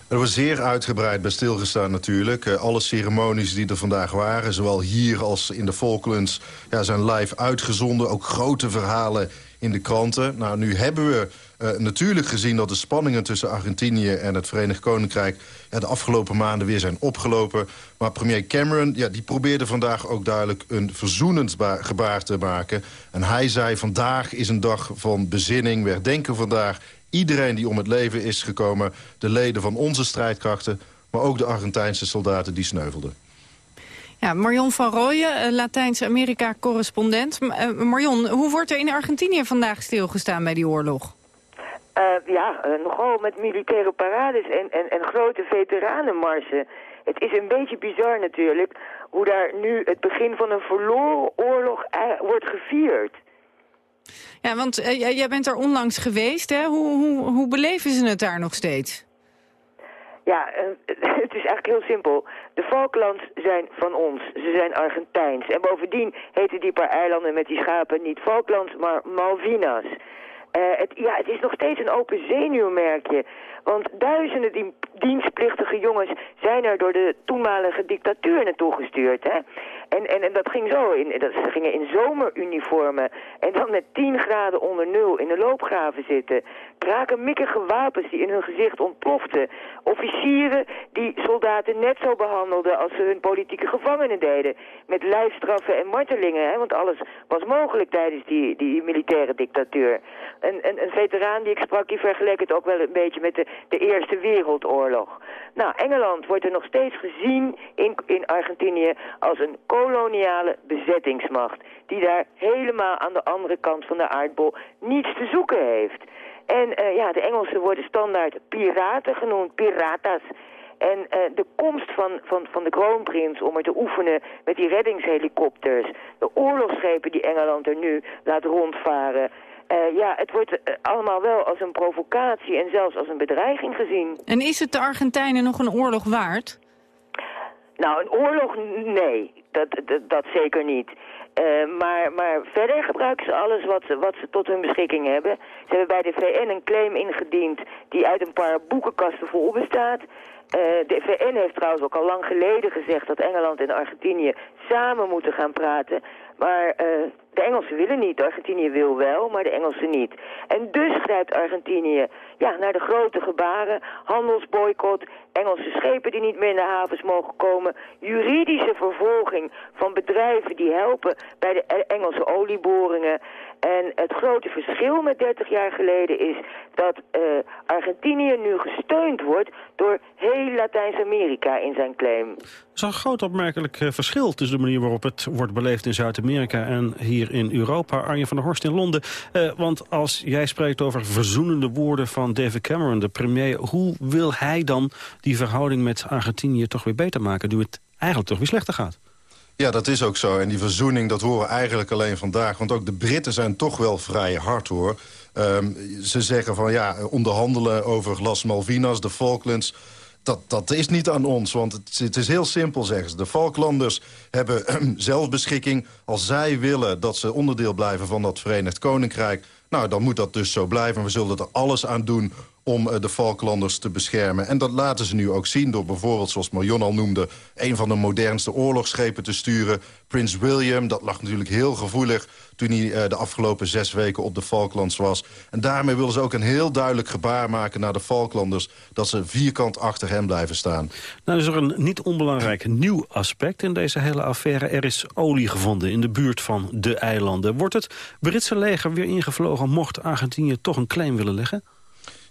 Er was zeer uitgebreid bij stilgestaan natuurlijk. Uh, alle ceremonies die er vandaag waren, zowel hier als in de Falklands... Ja, zijn live uitgezonden, ook grote verhalen in de kranten. Nou, nu hebben we uh, natuurlijk gezien dat de spanningen tussen Argentinië en het Verenigd Koninkrijk... Ja, de afgelopen maanden weer zijn opgelopen. Maar premier Cameron ja, die probeerde vandaag ook duidelijk een verzoenend gebaar te maken. En hij zei vandaag is een dag van bezinning. We herdenken vandaag iedereen die om het leven is gekomen. De leden van onze strijdkrachten, maar ook de Argentijnse soldaten die sneuvelden. Ja, Marion van Rooyen, Latijns-Amerika-correspondent. Uh, Marion, hoe wordt er in Argentinië vandaag stilgestaan bij die oorlog? Uh, ja, uh, nogal met militaire parades en, en, en grote veteranenmarsen. Het is een beetje bizar natuurlijk hoe daar nu het begin van een verloren oorlog wordt gevierd. Ja, want jij bent er onlangs geweest, hè? Hoe, hoe, hoe beleven ze het daar nog steeds? Ja, het is eigenlijk heel simpel. De Falklands zijn van ons. Ze zijn Argentijns. En bovendien heten die paar eilanden met die schapen niet Falklands, maar Malvinas. Uh, het, ja, het is nog steeds een open zenuwmerkje. Want duizenden dienstplichtige jongens zijn er door de toenmalige dictatuur naartoe gestuurd. Hè? En, en, en dat ging zo. In, dat, ze gingen in zomeruniformen. En dan met 10 graden onder nul in de loopgraven zitten. Krakenmikkige wapens die in hun gezicht ontploften. Officieren die soldaten net zo behandelden als ze hun politieke gevangenen deden. Met lijfstraffen en martelingen. Hè? Want alles was mogelijk tijdens die, die militaire dictatuur. Een, een, een veteraan die ik sprak, die vergeleek het ook wel een beetje met de, de Eerste Wereldoorlog. Nou, Engeland wordt er nog steeds gezien in, in Argentinië als een koloniale bezettingsmacht. Die daar helemaal aan de andere kant van de aardbol niets te zoeken heeft. En uh, ja, de Engelsen worden standaard piraten genoemd, piratas. En uh, de komst van, van, van de kroonprins om er te oefenen met die reddingshelikopters... de oorlogsschepen die Engeland er nu laat rondvaren... Uh, ja, het wordt uh, allemaal wel als een provocatie en zelfs als een bedreiging gezien. En is het de Argentijnen nog een oorlog waard? Nou, een oorlog, nee. Dat, dat, dat zeker niet. Uh, maar, maar verder gebruiken ze alles wat, wat ze tot hun beschikking hebben. Ze hebben bij de VN een claim ingediend die uit een paar boekenkasten vol bestaat. Uh, de VN heeft trouwens ook al lang geleden gezegd dat Engeland en Argentinië samen moeten gaan praten. Maar uh, de Engelsen willen niet. Argentinië wil wel, maar de Engelsen niet. En dus grijpt Argentinië ja, naar de grote gebaren. Handelsboycott, Engelse schepen die niet meer in de havens mogen komen. Juridische vervolging van bedrijven die helpen bij de Engelse olieboringen. En het grote verschil met 30 jaar geleden is dat uh, Argentinië nu gesteund wordt door heel Latijns-Amerika in zijn claim. Er is een groot opmerkelijk verschil tussen de manier waarop het wordt beleefd in Zuid-Amerika en hier in Europa. Arjen van der Horst in Londen. Uh, want als jij spreekt over verzoenende woorden van David Cameron, de premier, hoe wil hij dan die verhouding met Argentinië toch weer beter maken, nu het eigenlijk toch weer slechter gaat. Ja, dat is ook zo. En die verzoening, dat horen eigenlijk alleen vandaag. Want ook de Britten zijn toch wel vrij hard, hoor. Um, ze zeggen van, ja, onderhandelen over Las Malvinas, de Falklands... Dat, dat is niet aan ons, want het, het is heel simpel, zeggen ze. De Falklanders hebben zelfbeschikking. Als zij willen dat ze onderdeel blijven van dat Verenigd Koninkrijk... nou, dan moet dat dus zo blijven. We zullen er alles aan doen om eh, de Falklanders te beschermen. En dat laten ze nu ook zien door bijvoorbeeld, zoals Marion al noemde... een van de modernste oorlogsschepen te sturen. Prins William, dat lag natuurlijk heel gevoelig... toen hij uh, de afgelopen zes weken op de Falklands was. En daarmee willen ze ook een heel duidelijk gebaar maken naar de Falklanders... dat ze vierkant achter hem blijven staan. Nou is er een niet onbelangrijk nieuw aspect in deze hele affaire. Er is olie gevonden in de buurt van de eilanden. Wordt het Britse leger weer ingevlogen mocht Argentinië toch een claim willen leggen?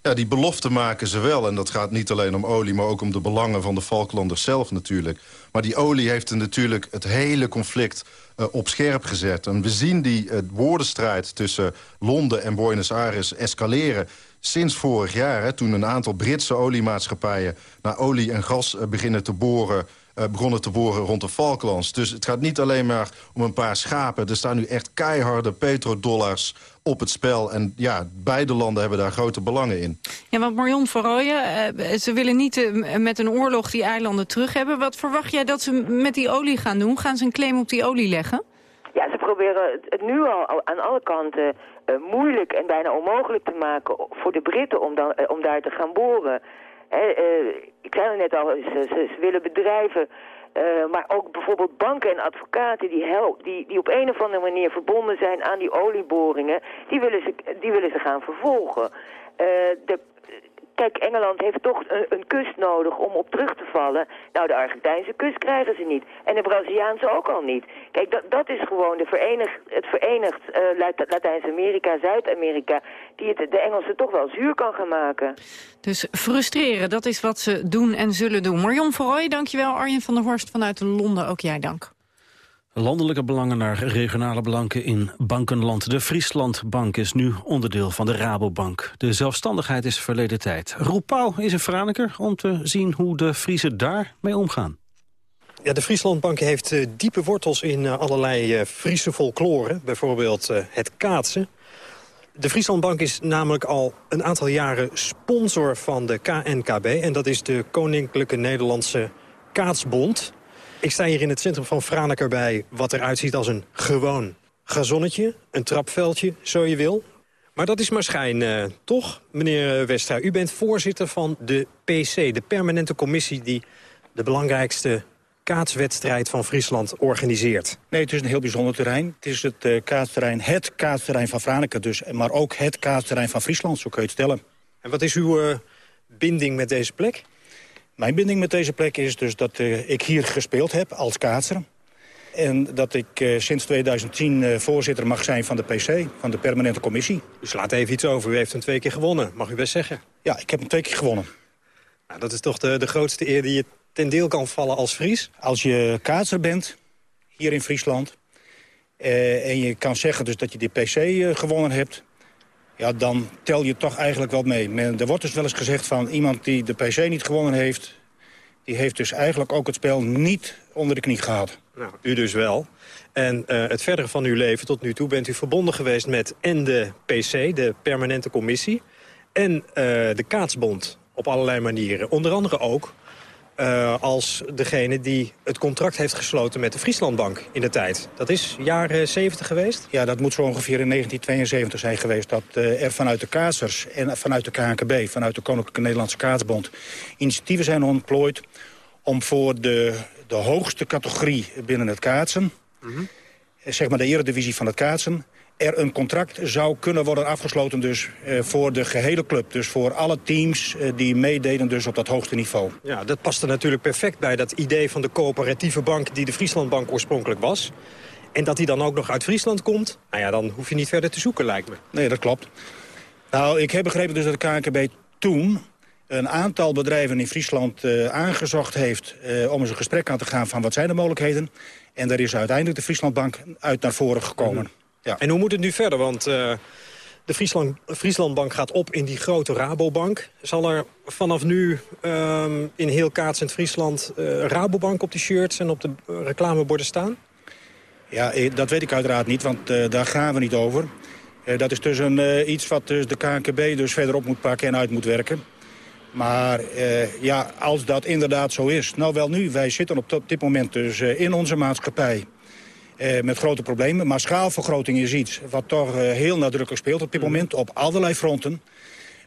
Ja, die belofte maken ze wel. En dat gaat niet alleen om olie, maar ook om de belangen van de Falklanders zelf natuurlijk. Maar die olie heeft natuurlijk het hele conflict uh, op scherp gezet. En we zien die uh, woordenstrijd tussen Londen en Buenos Aires escaleren sinds vorig jaar. Hè, toen een aantal Britse oliemaatschappijen naar olie en gas uh, beginnen te boren begonnen te boren rond de Falklands. Dus het gaat niet alleen maar om een paar schapen. Er staan nu echt keiharde petrodollars op het spel. En ja, beide landen hebben daar grote belangen in. Ja, want Marion van Rooyen, uh, ze willen niet uh, met een oorlog die eilanden terug hebben. Wat verwacht jij dat ze met die olie gaan doen? Gaan ze een claim op die olie leggen? Ja, ze proberen het nu al aan alle kanten uh, moeilijk en bijna onmogelijk te maken voor de Britten om, dan, om daar te gaan boren. He, uh, ik zei het net al, ze, ze, willen bedrijven, uh, maar ook bijvoorbeeld banken en advocaten die, help, die, die op een of andere manier verbonden zijn aan die olieboringen, die willen ze, die willen ze gaan vervolgen. Uh, de, kijk, Engeland heeft toch een, kust nodig om op terug te vallen. Nou, de Argentijnse kust krijgen ze niet. En de Braziliaanse ook al niet. Kijk, dat, dat is gewoon de verenig, het verenigd uh, Latijns-Amerika, Zuid-Amerika... die het de Engelsen toch wel zuur kan gaan maken. Dus frustreren, dat is wat ze doen en zullen doen. Marion Verrooy, dankjewel. Arjen van der Horst vanuit Londen, ook jij dank. Landelijke belangen naar regionale belangen in bankenland. De Frieslandbank is nu onderdeel van de Rabobank. De zelfstandigheid is verleden tijd. Roep Pauw is een Franeker om te zien hoe de Friesen daarmee omgaan. Ja, de Frieslandbank heeft uh, diepe wortels in uh, allerlei uh, Friese folklore. Bijvoorbeeld het kaatsen. De Frieslandbank is namelijk al een aantal jaren sponsor van de KNKB. En dat is de Koninklijke Nederlandse Kaatsbond. Ik sta hier in het centrum van Franeker bij wat eruit ziet als een gewoon gazonnetje. Een trapveldje, zo je wil. Maar dat is maar schijn, uh, toch, meneer Westra? U bent voorzitter van de PC, de permanente commissie... die de belangrijkste kaatswedstrijd van Friesland organiseert. Nee, het is een heel bijzonder terrein. Het is het uh, kaatsterrein, het kaatsterrein van Franeker dus... maar ook het kaatsterrein van Friesland, zo kun je het stellen. En wat is uw uh, binding met deze plek? Mijn binding met deze plek is dus dat uh, ik hier gespeeld heb als kaatser. En dat ik uh, sinds 2010 uh, voorzitter mag zijn van de PC, van de permanente commissie. U slaat even iets over. U heeft hem twee keer gewonnen, mag u best zeggen. Ja, ik heb hem twee keer gewonnen. Nou, dat is toch de, de grootste eer die je ten deel kan vallen als Fries? Als je kaatser bent, hier in Friesland... en je kan zeggen dus dat je die PC gewonnen hebt ja, dan tel je toch eigenlijk wel mee. Men, er wordt dus wel eens gezegd van iemand die de PC niet gewonnen heeft... die heeft dus eigenlijk ook het spel niet onder de knie gehad. Nou, u dus wel. En uh, het verdere van uw leven tot nu toe bent u verbonden geweest met en de PC, de permanente commissie... en uh, de Kaatsbond op allerlei manieren. Onder andere ook uh, als degene die het contract heeft gesloten met de Frieslandbank in de tijd. Dat is jaren 70 geweest? Ja, dat moet zo ongeveer in 1972 zijn geweest. Dat uh, er vanuit de kaatsers en vanuit de KNKB, vanuit de Koninklijke Nederlandse Kaatsbond... initiatieven zijn ontplooid om voor de, de hoogste categorie binnen het kaatsen... Mm -hmm. zeg maar de eredivisie van het kaatsen er een contract zou kunnen worden afgesloten dus, uh, voor de gehele club. Dus voor alle teams uh, die meededen dus op dat hoogste niveau. Ja, dat paste natuurlijk perfect bij dat idee van de coöperatieve bank... die de Frieslandbank oorspronkelijk was. En dat die dan ook nog uit Friesland komt, nou ja, dan hoef je niet verder te zoeken, lijkt me. Nee, dat klopt. Nou, ik heb begrepen dus dat de KNKB toen een aantal bedrijven in Friesland uh, aangezocht heeft... om eens een gesprek aan te gaan van wat zijn de mogelijkheden. En daar is uiteindelijk de Frieslandbank uit naar voren gekomen. Ja. En hoe moet het nu verder? Want uh, De Friesland, Frieslandbank gaat op in die grote Rabobank. Zal er vanaf nu ehm, in heel kaatsend Friesland uh, Rabobank op de shirts en op de reclameborden staan? Ja, eh, dat weet ik uiteraard niet, want daar gaan we niet over. Dat is dus een, iets wat dus de KNKB dus verderop moet pakken en uit moet werken. Maar ja, als dat inderdaad zo is... Nou wel nu, wij zitten op dit moment dus in onze maatschappij... met grote problemen. Maar schaalvergroting is iets wat toch heel nadrukkelijk speelt op dit mm. moment... op allerlei fronten.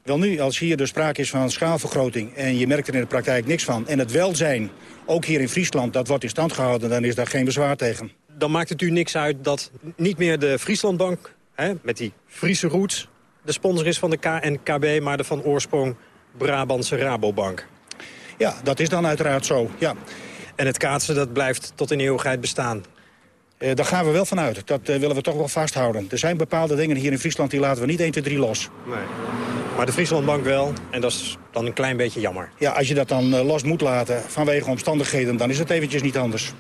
Wel nu, als hier dus sprake is van schaalvergroting... en je merkt er in de praktijk niks van... en het welzijn, ook hier in Friesland, dat wordt in stand gehouden... dan is daar geen bezwaar tegen dan maakt het u niks uit dat niet meer de Frieslandbank... Hè, met die Friese roots de sponsor is van de KNKB... maar de van oorsprong Brabantse Rabobank. Ja, dat is dan uiteraard zo, ja. En het kaatsen dat blijft tot in eeuwigheid bestaan? Uh, daar gaan we wel vanuit. Dat uh, willen we toch wel vasthouden. Er zijn bepaalde dingen hier in Friesland die laten we niet 1, 2, 3 los. Nee. Maar de Frieslandbank wel, en dat is dan een klein beetje jammer. Ja, als je dat dan uh, los moet laten vanwege omstandigheden... dan is het eventjes niet anders.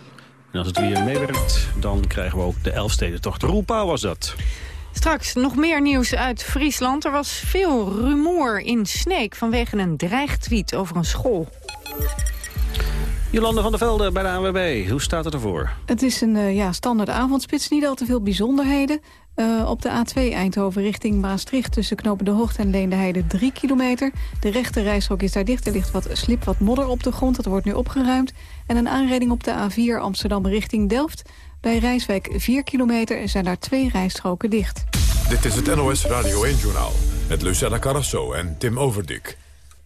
En als het weer meewerkt, dan krijgen we ook de Elfstedentocht. Roel Pauw was dat. Straks nog meer nieuws uit Friesland. Er was veel rumoer in Sneek vanwege een dreigtweet over een school. Jolande van der Velde bij de ANWB. Hoe staat het ervoor? Het is een uh, ja, standaard avondspits, niet al te veel bijzonderheden. Uh, op de A2 Eindhoven richting Maastricht tussen Knopen de Hoogte en Leendeheide 3 kilometer. De rechte reishok is daar dicht. Er ligt wat slip, wat modder op de grond. Dat wordt nu opgeruimd. En een aanrijding op de A4 Amsterdam richting Delft. Bij Rijswijk 4 kilometer zijn daar twee rijstroken dicht. Dit is het NOS Radio 1-journaal met Lucella Carrasso en Tim Overdik.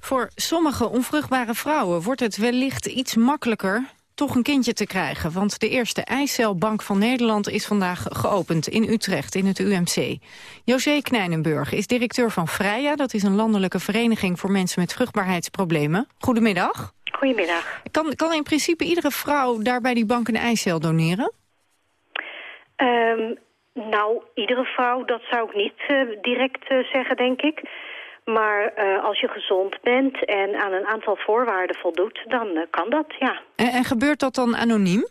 Voor sommige onvruchtbare vrouwen wordt het wellicht iets makkelijker toch een kindje te krijgen. Want de eerste eicelbank van Nederland is vandaag geopend in Utrecht, in het UMC. José Knijnenburg is directeur van Freya. Dat is een landelijke vereniging voor mensen met vruchtbaarheidsproblemen. Goedemiddag. Goedemiddag. Kan, kan in principe iedere vrouw daar bij die bank een eicel doneren? Um, nou, iedere vrouw, dat zou ik niet uh, direct uh, zeggen, denk ik. Maar uh, als je gezond bent en aan een aantal voorwaarden voldoet, dan uh, kan dat, ja. En, en, gebeurt dat dan anoniem?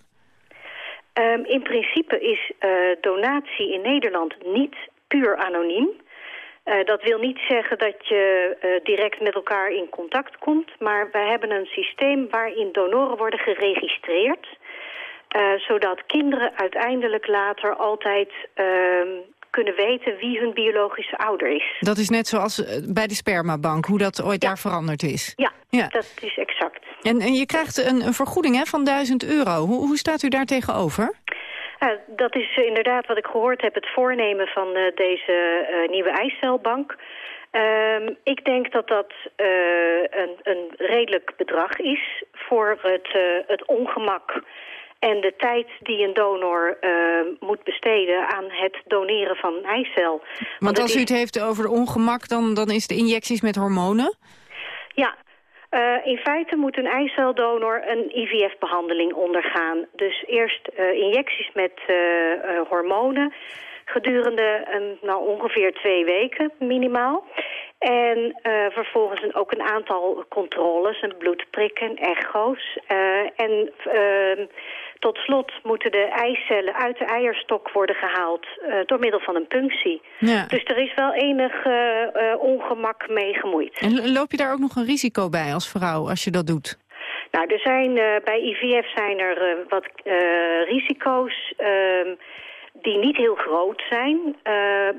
Um, in principe is uh, donatie in Nederland niet puur anoniem. dat wil niet zeggen dat je direct met elkaar in contact komt. Maar wij hebben een systeem waarin donoren worden geregistreerd. zodat kinderen uiteindelijk later altijd ehm, kunnen weten wie hun biologische ouder is. Dat is net zoals eh, bij de spermabank, hoe dat ooit daar veranderd is. Ja, ja, dat is exact. En, en je krijgt een, een vergoeding hè, van 1000 euro. Hoe, hoe staat u daar tegenover? Uh, dat is inderdaad wat ik gehoord heb, het voornemen van uh, deze nieuwe eicelbank. Ehm, ik denk dat dat een, een redelijk bedrag is voor het, het ongemak en de tijd die een donor uh, moet besteden aan het doneren van een eicel. Want, Want als u het heeft over ongemak, dan, dan is de injecties met hormonen? Ja, uh, in feite moet een eiceldonor een IVF-behandeling ondergaan. Dus eerst uh, injecties met hormonen gedurende een, nou, ongeveer twee weken minimaal. En vervolgens een, ook een aantal controles, een bloedprikken, echo's. en ehm, tot slot moeten de eicellen uit de eierstok worden gehaald uh, door middel van een punctie. Ja. Dus er is wel enig uh, ongemak mee gemoeid. En loop je daar ook nog een risico bij als vrouw als je dat doet? Nou, er zijn, bij IVF zijn er wat risico's ehm, die niet heel groot zijn.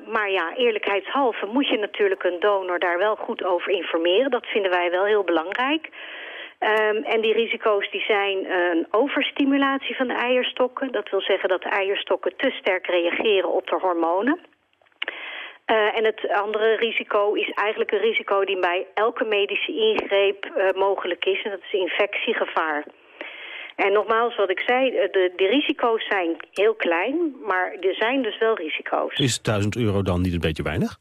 maar ja, eerlijkheidshalve moet je natuurlijk een donor daar wel goed over informeren. Dat vinden wij wel heel belangrijk. Um, en die risico's die zijn een overstimulatie van de eierstokken. Dat wil zeggen dat de eierstokken te sterk reageren op de hormonen. Uh, en het andere risico is eigenlijk een risico die bij elke medische ingreep uh, mogelijk is. En dat is infectiegevaar. En nogmaals, wat ik zei, eh, de, de risico's zijn heel klein, maar er zijn dus wel risico's. Is 1000 euro dan niet een beetje weinig?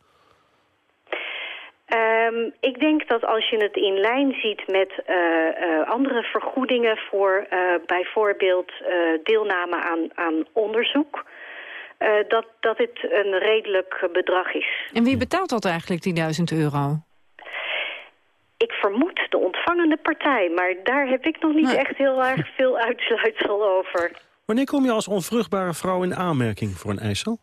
Um, ik denk dat als je het in lijn ziet met uh, uh, andere vergoedingen voor uh, bijvoorbeeld deelname aan, aan onderzoek, dat, dat het een redelijk bedrag is. En wie betaalt dat eigenlijk, die 1000 euro? Ik vermoed de ontvangende partij, maar daar heb ik nog niet echt heel erg veel uitsluitsel over. Wanneer kom je als onvruchtbare vrouw in aanmerking voor een eicel?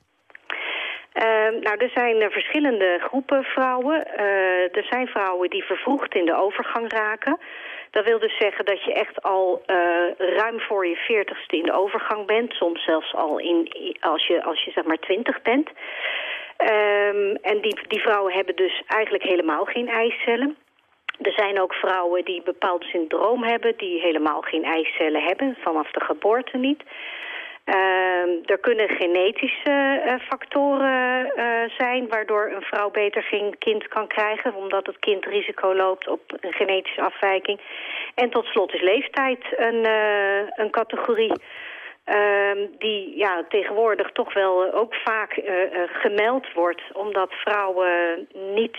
Ehm, nou, er zijn eh, verschillende groepen vrouwen. Eh, er zijn vrouwen die vervroegd in de overgang raken. Dat wil dus zeggen dat je echt al eh, ruim voor je veertigste in de overgang bent. Soms zelfs al in, als, je, als je zeg maar twintig bent. Ehm, en die, die vrouwen hebben dus eigenlijk helemaal geen eicellen. Er zijn ook vrouwen die een bepaald syndroom hebben... die helemaal geen eicellen hebben, vanaf de geboorte niet. Ehm, er kunnen genetische uh, factoren uh, zijn waardoor een vrouw beter geen kind kan krijgen, omdat het kind risico loopt op een genetische afwijking. En tot slot is leeftijd een, uh, een categorie die ja, tegenwoordig toch wel uh, ook vaak uh, gemeld wordt... omdat vrouwen niet,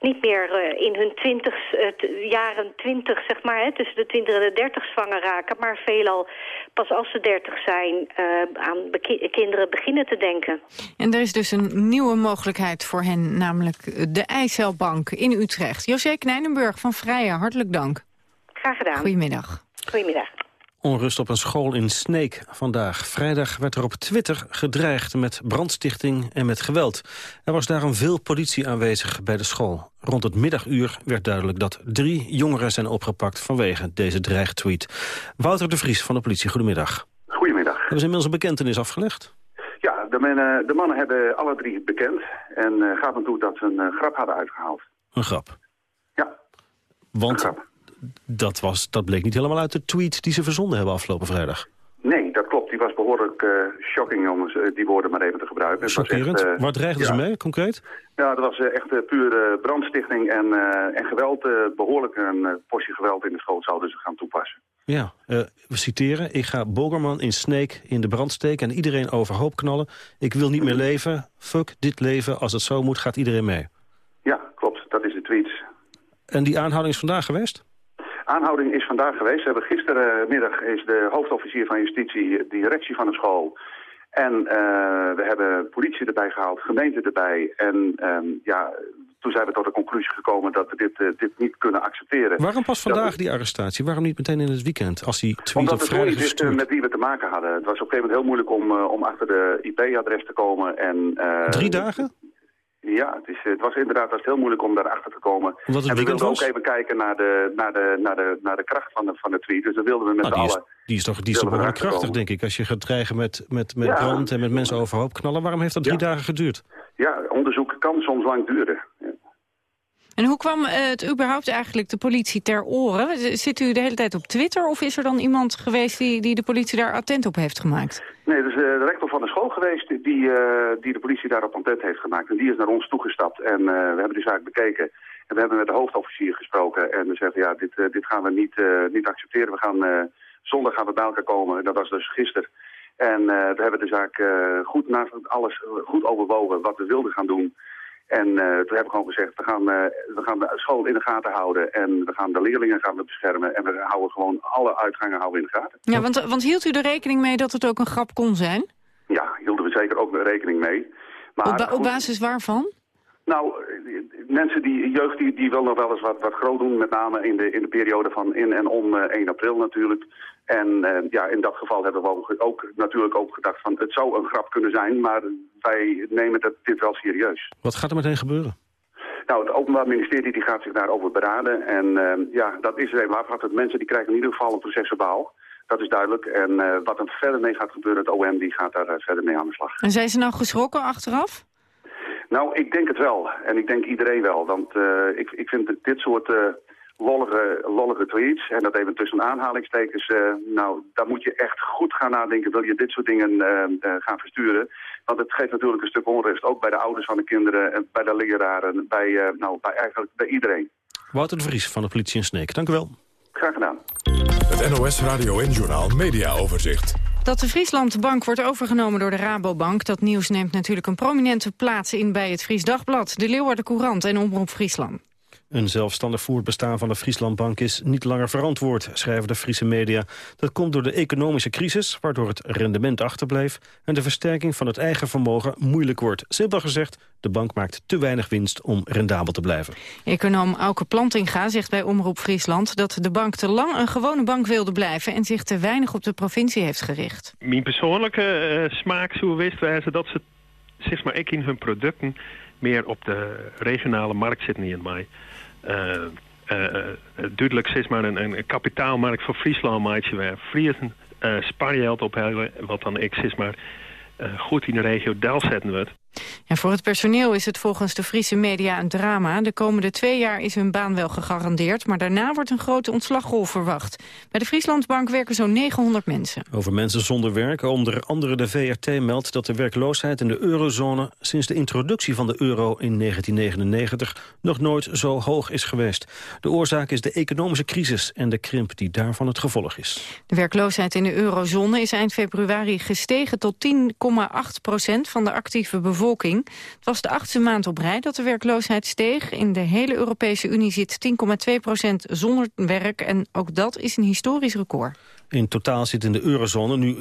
niet meer in hun twintig, jaren twintig, zeg maar... Hè, tussen de twintig en de dertig zwanger raken... maar veelal pas als ze dertig zijn aan kinderen beginnen te denken. En er is dus een nieuwe mogelijkheid voor hen... namelijk de Eicelbank in Utrecht. José Knijnenburg van Vrije, hartelijk dank. Graag gedaan. Goedemiddag. Goedemiddag. Onrust op een school in Sneek vandaag. Vrijdag werd er op Twitter gedreigd met brandstichting en met geweld. Er was daarom veel politie aanwezig bij de school. Rond het middaguur werd duidelijk dat drie jongeren zijn opgepakt vanwege deze dreigtweet. Wouter de Vries van de politie, goedemiddag. Goedemiddag. Hebben ze inmiddels een bekentenis afgelegd? Ja, de, mannen, de mannen hebben alle drie bekend en uh, gaat toe dat ze een uh, grap hadden uitgehaald. Een grap? Ja. Want dat, was, dat bleek niet helemaal uit de tweet die ze verzonden hebben afgelopen vrijdag. Nee, dat klopt. Die was behoorlijk uh, shocking om uh, die woorden maar even te gebruiken. Chockerend? Uh, Waar dreigden ja. ze mee, concreet? Ja, dat was echt puur brandstichting en, en geweld. behoorlijk een portie geweld in de school zouden ze gaan toepassen. Ja, we citeren. Ik ga Bogerman in Sneek in de brand steken en iedereen overhoop knallen. Ik wil niet meer leven. Fuck dit leven. Als het zo moet, gaat iedereen mee. Ja, klopt. Dat is de tweet. En die aanhouding is vandaag geweest? Aanhouding is vandaag geweest. We hebben gisterenmiddag is de hoofdofficier van justitie de directie van de school. En uh, we hebben politie erbij gehaald, gemeente erbij. En um, ja, toen zijn we tot de conclusie gekomen dat we dit, uh, dit niet kunnen accepteren. Waarom pas vandaag die arrestatie? Waarom niet meteen in het weekend? Als die tweet omdat op vrijdag we wisten met wie we te maken hadden. Het was op een gegeven moment heel moeilijk om, uh, om achter de IP-adres te komen. En, Drie dagen? Ja, het, is, het was inderdaad was heel moeilijk om daarachter te komen. Omdat het en we wilden was? ook even kijken naar de, naar de, naar de, naar de kracht van de, van de tweet. Dus dat wilden we met nou, z'n die, allen... is, die is toch, die is toch behoorlijk krachtig, denk ik. Als je gaat dreigen met, met, met ja. brand en met mensen overhoop knallen. Waarom heeft dat drie ja. dagen geduurd? Ja, onderzoek kan soms lang duren. En hoe kwam het überhaupt eigenlijk de politie ter oren? Zit u de hele tijd op Twitter of is er dan iemand geweest die, die de politie daar attent op heeft gemaakt? Nee, dat is de rector van de school geweest die, uh, die de politie daarop attent heeft gemaakt. En die is naar ons toegestapt en we hebben die zaak bekeken. En we hebben met de hoofdofficier gesproken en we zeggen ja, dit, dit gaan we niet, niet accepteren. We gaan, zondag gaan we bij elkaar komen, dat was dus gisteren. En we hebben de zaak goed, na, alles goed overwogen wat we wilden gaan doen. En uh, toen hebben we gewoon gezegd, we gaan, uh, we gaan de school in de gaten houden en we gaan de leerlingen gaan we beschermen. En we houden gewoon alle uitgangen houden in de gaten. Ja, want, want hield u er rekening mee dat het ook een grap kon zijn? Ja, hielden we zeker ook rekening mee. Maar, op, ba op basis waarvan? Nou, mensen die, jeugd die, die wil nog wel eens wat, wat groot doen, met name in de, in de periode van in en om uh, 1 april natuurlijk. En uh, ja, in dat geval hebben we ook, ook natuurlijk ook gedacht van het zou een grap kunnen zijn, maar wij nemen dat, dit wel serieus. Wat gaat er meteen gebeuren? Nou, het Openbaar Ministerie die gaat zich daarover beraden. En uh, ja, dat is er even afgehaald. Mensen die krijgen in ieder geval een procesverbaal. Dat is duidelijk. En uh, wat er verder mee gaat gebeuren, het OM die gaat daar uh, verder mee aan de slag. En zijn ze nou geschrokken achteraf? Nou, ik denk het wel. En ik denk iedereen wel. Want uh, ik, ik vind dit soort uh, lollige, lollige tweets, en dat even tussen aanhalingstekens, uh, nou, daar moet je echt goed gaan nadenken. Wil je dit soort dingen gaan versturen? Want het geeft natuurlijk een stuk onrust, ook bij de ouders van de kinderen, bij de leraren, bij, nou, bij eigenlijk bij iedereen. Wouter de Vries van de politie in Sneek, dank u wel. Graag gedaan. Het NOS Radio en Journaal Media Overzicht. Dat de Frieslandbank wordt overgenomen door de Rabobank... dat nieuws neemt natuurlijk een prominente plaats in bij het Fries Dagblad... de Leeuwarden Courant en Omroep Friesland. Een zelfstandig voortbestaan van de Frieslandbank is niet langer verantwoord, schrijven de Friese media. Dat komt door de economische crisis, waardoor het rendement achterbleef... en de versterking van het eigen vermogen moeilijk wordt. Simpel gezegd, de bank maakt te weinig winst om rendabel te blijven. Econoom Auke Plantinga zegt bij Omroep Friesland... dat de bank te lang een gewone bank wilde blijven... en zich te weinig op de provincie heeft gericht. Mijn persoonlijke uh, smaak zo wist dat ze zeg maar, ik in hun producten meer op de regionale markt zitten in mij. Uh, uh, duidelijk zeg maar een, een kapitaalmarkt voor Friesland maatje waar Friesen uh, spaargeld ophalen, wat dan ik zeg maar goed in de regio Del zetten wordt. Ja, voor het personeel is het volgens de Friese media een drama. De komende twee jaar is hun baan wel gegarandeerd... maar daarna wordt een grote ontslaggolf verwacht. Bij de Frieslandbank werken zo'n 900 mensen. Over mensen zonder werk, onder andere de VRT meldt... dat de werkloosheid in de eurozone sinds de introductie van de euro in 1999... nog nooit zo hoog is geweest. De oorzaak is de economische crisis en de krimp die daarvan het gevolg is. De werkloosheid in de eurozone is eind februari gestegen tot 10,8 procent van de actieve bevolking Het was de achtste maand op rij dat de werkloosheid steeg. In de hele Europese Unie zit 10,2 procent zonder werk. En ook dat is een historisch record. In totaal zitten in de eurozone nu 17,1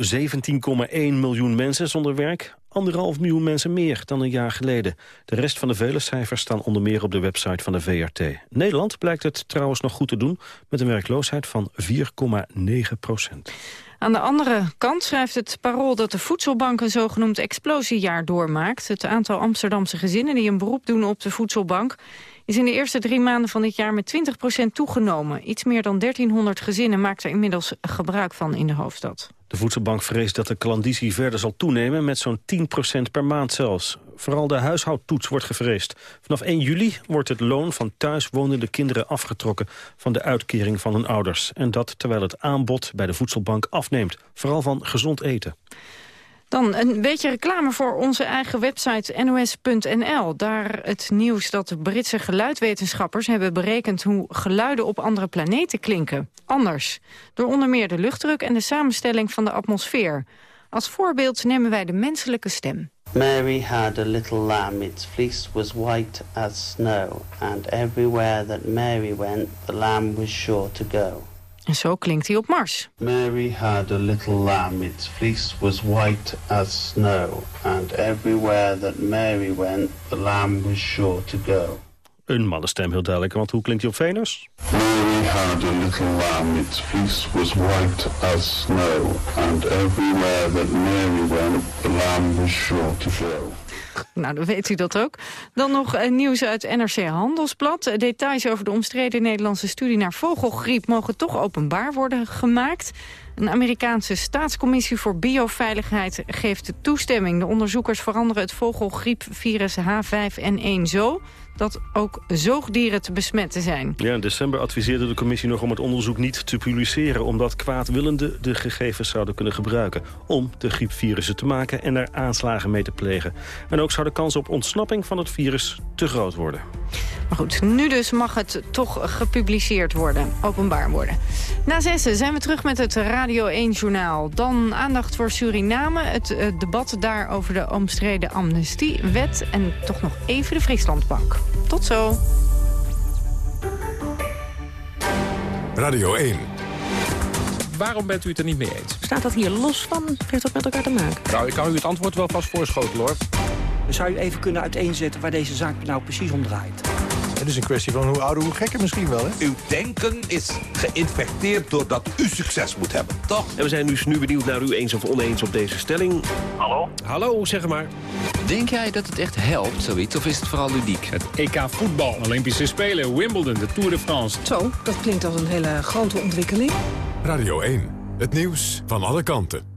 miljoen mensen zonder werk. Anderhalf miljoen mensen meer dan een jaar geleden. De rest van de vele cijfers staan onder meer op de website van de VRT. Nederland blijkt het trouwens nog goed te doen... met een werkloosheid van 4,9 procent. Aan de andere kant schrijft het Parool dat de voedselbank een zogenoemd explosiejaar doormaakt. Het aantal Amsterdamse gezinnen die een beroep doen op de voedselbank is in de eerste drie maanden van dit jaar met 20% toegenomen. Iets meer dan 1300 gezinnen maakt er inmiddels gebruik van in de hoofdstad. De voedselbank vreest dat de klandizie verder zal toenemen met zo'n 10% per maand zelfs. Vooral de huishoudtoets wordt gevreesd. Vanaf 1 juli wordt het loon van thuis wonende kinderen afgetrokken van de uitkering van hun ouders. En dat terwijl het aanbod bij de voedselbank afneemt. Vooral van gezond eten. Dan een beetje reclame voor onze eigen website nos.nl. Daar het nieuws dat Britse geluidwetenschappers hebben berekend... hoe geluiden op andere planeten klinken. Anders. Door onder meer de luchtdruk en de samenstelling van de atmosfeer. Als voorbeeld nemen wij de menselijke stem. Mary had a little lamb, its fleece was white as snow, and everywhere that Mary went, the lamb was sure to go. En zo klinkt hij op Mars. Mary had a little lamb, its fleece was white as snow, and everywhere that Mary went, the lamb was sure to go. Een mannenstem, heel duidelijk, want hoe klinkt hij op Venus? Mary had a little lamb, its fleece was white as snow, and everywhere that Mary went, the lamb was sure to go. Nou, dan weet u dat ook. Dan nog uh, nieuws uit NRC Handelsblad. Details over de omstreden Nederlandse studie naar vogelgriep... mogen toch openbaar worden gemaakt. Een Amerikaanse staatscommissie voor bioveiligheid geeft de toestemming. De onderzoekers veranderen het vogelgriepvirus H5N1 zo dat ook zoogdieren te besmetten zijn. Ja, in december adviseerde de commissie nog om het onderzoek niet te publiceren... omdat kwaadwillenden de gegevens zouden kunnen gebruiken... om de griepvirussen te maken en er aanslagen mee te plegen. En ook zou de kans op ontsnapping van het virus te groot worden. Maar goed, nu dus mag het toch gepubliceerd worden, openbaar worden. Na zessen zijn we terug met het Radio 1-journaal. Dan aandacht voor Suriname, het uh, debat daar over de omstreden amnestiewet... en toch nog even de Frieslandbank. Tot zo. Radio 1. Waarom bent u het er niet mee eens? Staat dat hier los van? Heeft dat met elkaar te maken? Nou, ik kan u het antwoord wel vast voorschotelen, hoor. Zou u even kunnen uiteenzetten waar deze zaak nou precies om draait? Het is een kwestie van hoe ouder, hoe gekker misschien wel, hè? Uw denken is geïnfecteerd doordat u succes moet hebben, toch? En we zijn dus nu benieuwd naar u eens of oneens op deze stelling. Hallo? Hallo, zeg maar. Denk jij dat het echt helpt, zoiets, of is het vooral ludiek? Het EK voetbal, Olympische Spelen, Wimbledon, de Tour de France. Zo, dat klinkt als een hele grote ontwikkeling. Radio 1, het nieuws van alle kanten.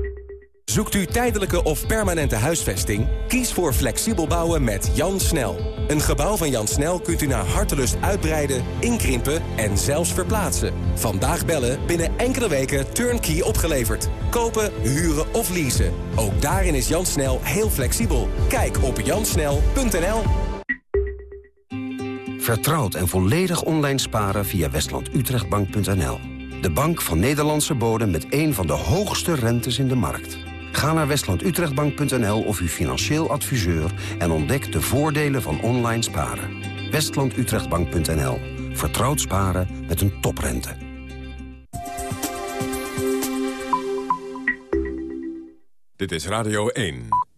Zoekt u tijdelijke of permanente huisvesting? Kies voor flexibel bouwen met Jan Snel. Een gebouw van Jan Snel kunt u naar hartelust uitbreiden, inkrimpen en zelfs verplaatsen. Vandaag bellen, binnen enkele weken turnkey opgeleverd. Kopen, huren of leasen. Ook daarin is Jan Snel heel flexibel. Kijk op jansnel.nl Vertrouwd en volledig online sparen via westlandutrechtbank.nl. De bank van Nederlandse bodem met een van de hoogste rentes in de markt. Ga naar westlandutrechtbank.nl of uw financieel adviseur... en ontdek de voordelen van online sparen. westlandutrechtbank.nl. Vertrouwd sparen met een toprente. Dit is Radio 1.